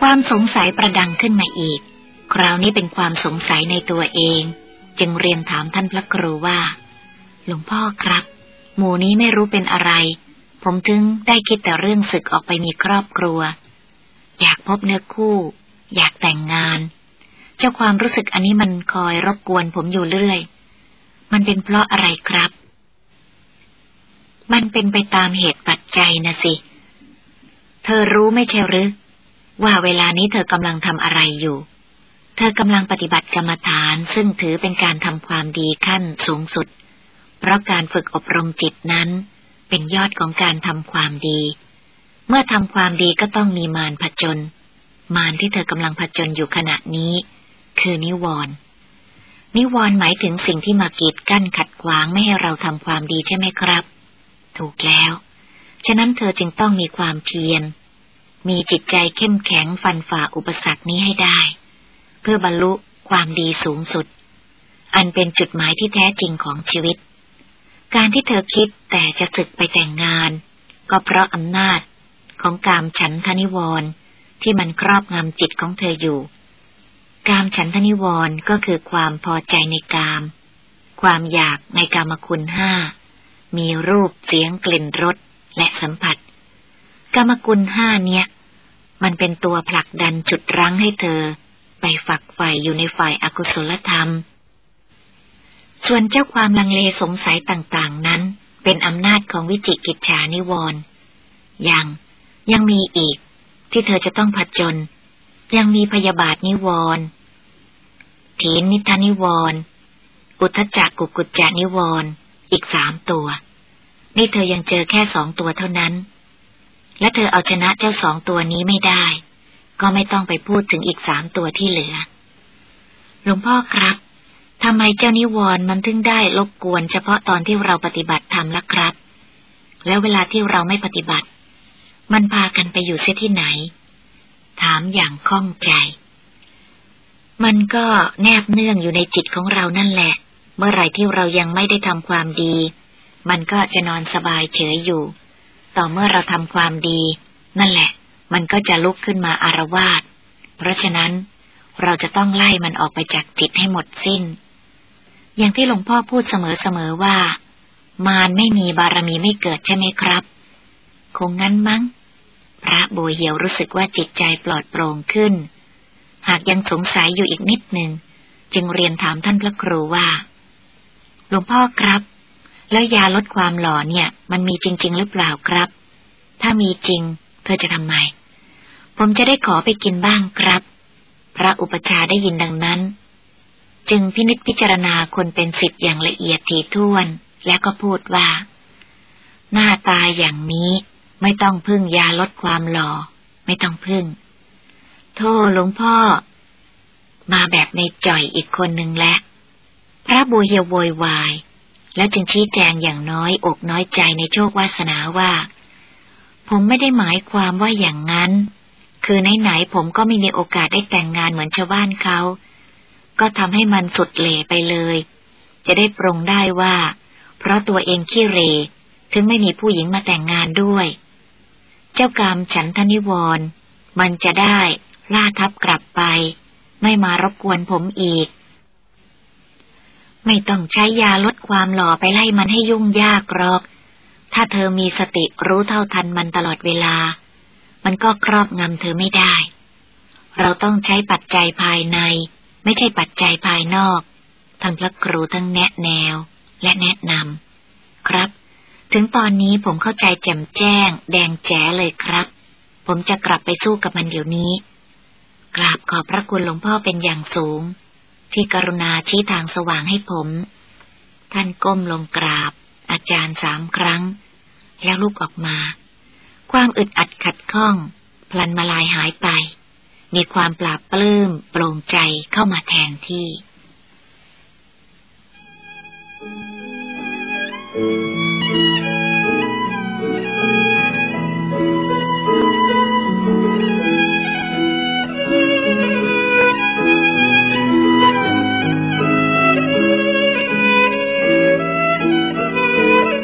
ความสงสัยประดังขึ้นมาอีก คราวนี้เป็นความสงสัยในตัวเอง จึงเรียนถามท่านพระครูว่า หลวงพ่อครับ หมู่นี้ไม่รู้เป็นอะไร ผมถึงได้คิดแต่เรื่องศึกออกไปมีครอบครัว อยากพบเนื้อคู่ อยากแต่งงาน เจ้าความรู้สึกอันนี้มันคอยรบกวนผมอยู่เรื่อย มันเป็นเพราะอะไรครับ มันเป็นไปตามเหตุปัจจัยนะสิ เธอรู้ไม่ใช่หรือว่าเวลานี้เธอกำลังทำอะไรอยู่ เธอกำลังปฏิบัติกรรมฐานซึ่งถือเป็นการทำความดีขั้นสูงสุด เพราะการฝึกอบรมจิตนั้น เป็นยอดของการทำความดี เมื่อทำความดีก็ต้องมีมารผจญมารที่เธอกำลังผจญอยู่ขณะนี้ คือนิวรณ์นิวรณ์หมายถึงสิ่งที่มากีดกั้นขัดขวางไม่ให้เราทำความดีใช่ไหมครับ ถูกแล้ว ฉะนั้นเธอจึงต้องมีความเพียร มีจิตใจเข้มแข็งฟันฝ่าอุปสรรคนี้ให้ได้ เพื่อบรรลุความดีสูงสุด อันเป็นจุดหมายที่แท้จริงของชีวิต การที่เธอคิดแต่จะศึกไปแต่งงาน ก็เพราะอำนาจของกามฉันทนิวรณ์ที่มันครอบงำจิตของเธออยู่ กามฉันทนิวรณ์ก็คือความพอใจในกาม ความอยากในกามคุณห้า มีรูปเสียงกลิ่นรสและสัมผัส กามคุณห้าเนี่ย มันเป็นตัวผลักดันจุดรั้งให้เธอ ไปฝักใฝ่อยู่ในฝ่ายอากุศลธรรม ส่วนเจ้าความลังเลสงสัยต่างๆนั้น เป็นอำนาจของวิจิกิจฉานิวรณ์ยังยังมีอีก ที่เธอจะต้องผจญยังมีพยาบาทนิวรณ์ถีนนิทานิวรณ์อุทจักกุกุจจานิวรณ์อีกสามตัว นี่เธอยังเจอแค่สองตัวเท่านั้น และเธอเอาชนะเจ้าสองตัวนี้ไม่ได้ ก็ไม่ต้องไปพูดถึงอีกสามตัวที่เหลือ หลวงพ่อครับทำไมเจ้านิวรณ์มันถึงได้รบกวน เฉพาะตอนที่เราปฏิบัติธรรมละครับ แล้วเวลาที่เราไม่ปฏิบัติ มันพากันไปอยู่เสียที่ไหน ถามอย่างข้องใจ มันก็แนบเนื่องอยู่ในจิตของเรานั่นแหละ เมื่อไหร่ที่เรายังไม่ได้ทำความดี มันก็จะนอนสบายเฉยอยู่ ต่อเมื่อเราทำความดี นั่นแหละ มันก็จะลุกขึ้นมาอารวาส เพราะฉะนั้นเราจะต้องไล่มันออกไปจากจิตให้หมดสิ้น อย่างที่หลวงพ่อพูดเสมอๆว่า มารไม่มีบารมีไม่เกิดใช่ไหมครับ คงงั้นมั้ง พระโบเหียวรู้สึกว่าจิตใจปลอดโปร่งขึ้น หากยังสงสัยอยู่อีกนิดหนึ่งจึงเรียนถามท่านพระครูว่า หลวงพ่อครับ แล้วยาลดความหล่อเนี่ย มันมีจริง ๆ หรือเปล่าครับ ถ้ามีจริง เธอจะทำไม ผมจะได้ขอไปกินบ้างครับ พระอุปชาได้ยินดังนั้น จึงพินิจพิจารณาคนเป็นสิทธิ์อย่างละเอียดถี่ถ้วน และก็พูดว่า หน้าตาอย่างนี้ไม่ต้องพึ่งยาลดความหล่อ ไม่ต้องพึ่ง โทษหลวงพ่อ มาแบบในจ่อยอีกคนหนึ่งแล้วพระบุเฮียวโวยวาย แล้วจึงชี้แจงอย่างน้อยอกน้อยใจในโชควาสนาว่า ผมไม่ได้หมายความว่าอย่างนั้น คือไหนๆผมก็ไม่มีโอกาสได้แต่งงานเหมือนชาวบ้านเขา ก็ทำให้มันสุดเหล่ไปเลย จะได้ปรงได้ว่า เพราะตัวเองขี้เร ถึงไม่มีผู้หญิงมาแต่งงานด้วย เจ้ากรรมฉันทนิวรณ์มันจะได้ล่าทับกลับไป ไม่มารบกวนผมอีก ไม่ต้องใช้ยาลดความหล่อไปไล่มันให้ยุ่งยากหรอก ถ้าเธอมีสติรู้เท่าทันมันตลอดเวลา มันก็ครอบงำเธอไม่ได้ เราต้องใช้ปัจจัยภายใน ไม่ใช่ปัจจัยภายนอกท่านพระครูทั้งแนะแนวและแนะนำครับ ถึงตอนนี้ผมเข้าใจแจ่มแจ้ง แดงแจ๋เลยครับ ผมจะกลับไปสู้กับมันเดี๋ยวนี้ กราบขอบพระคุณหลวงพ่อเป็นอย่างสูง ที่กรุณาชี้ทางสว่างให้ผม ท่านก้มลงกราบ อาจารย์สามครั้ง แล้วลุกออกมา ความอึดอัดขัดข้อง พลันมาลายหายไป มีความปราบปลื้มโปร่งใจเข้ามาแทนที่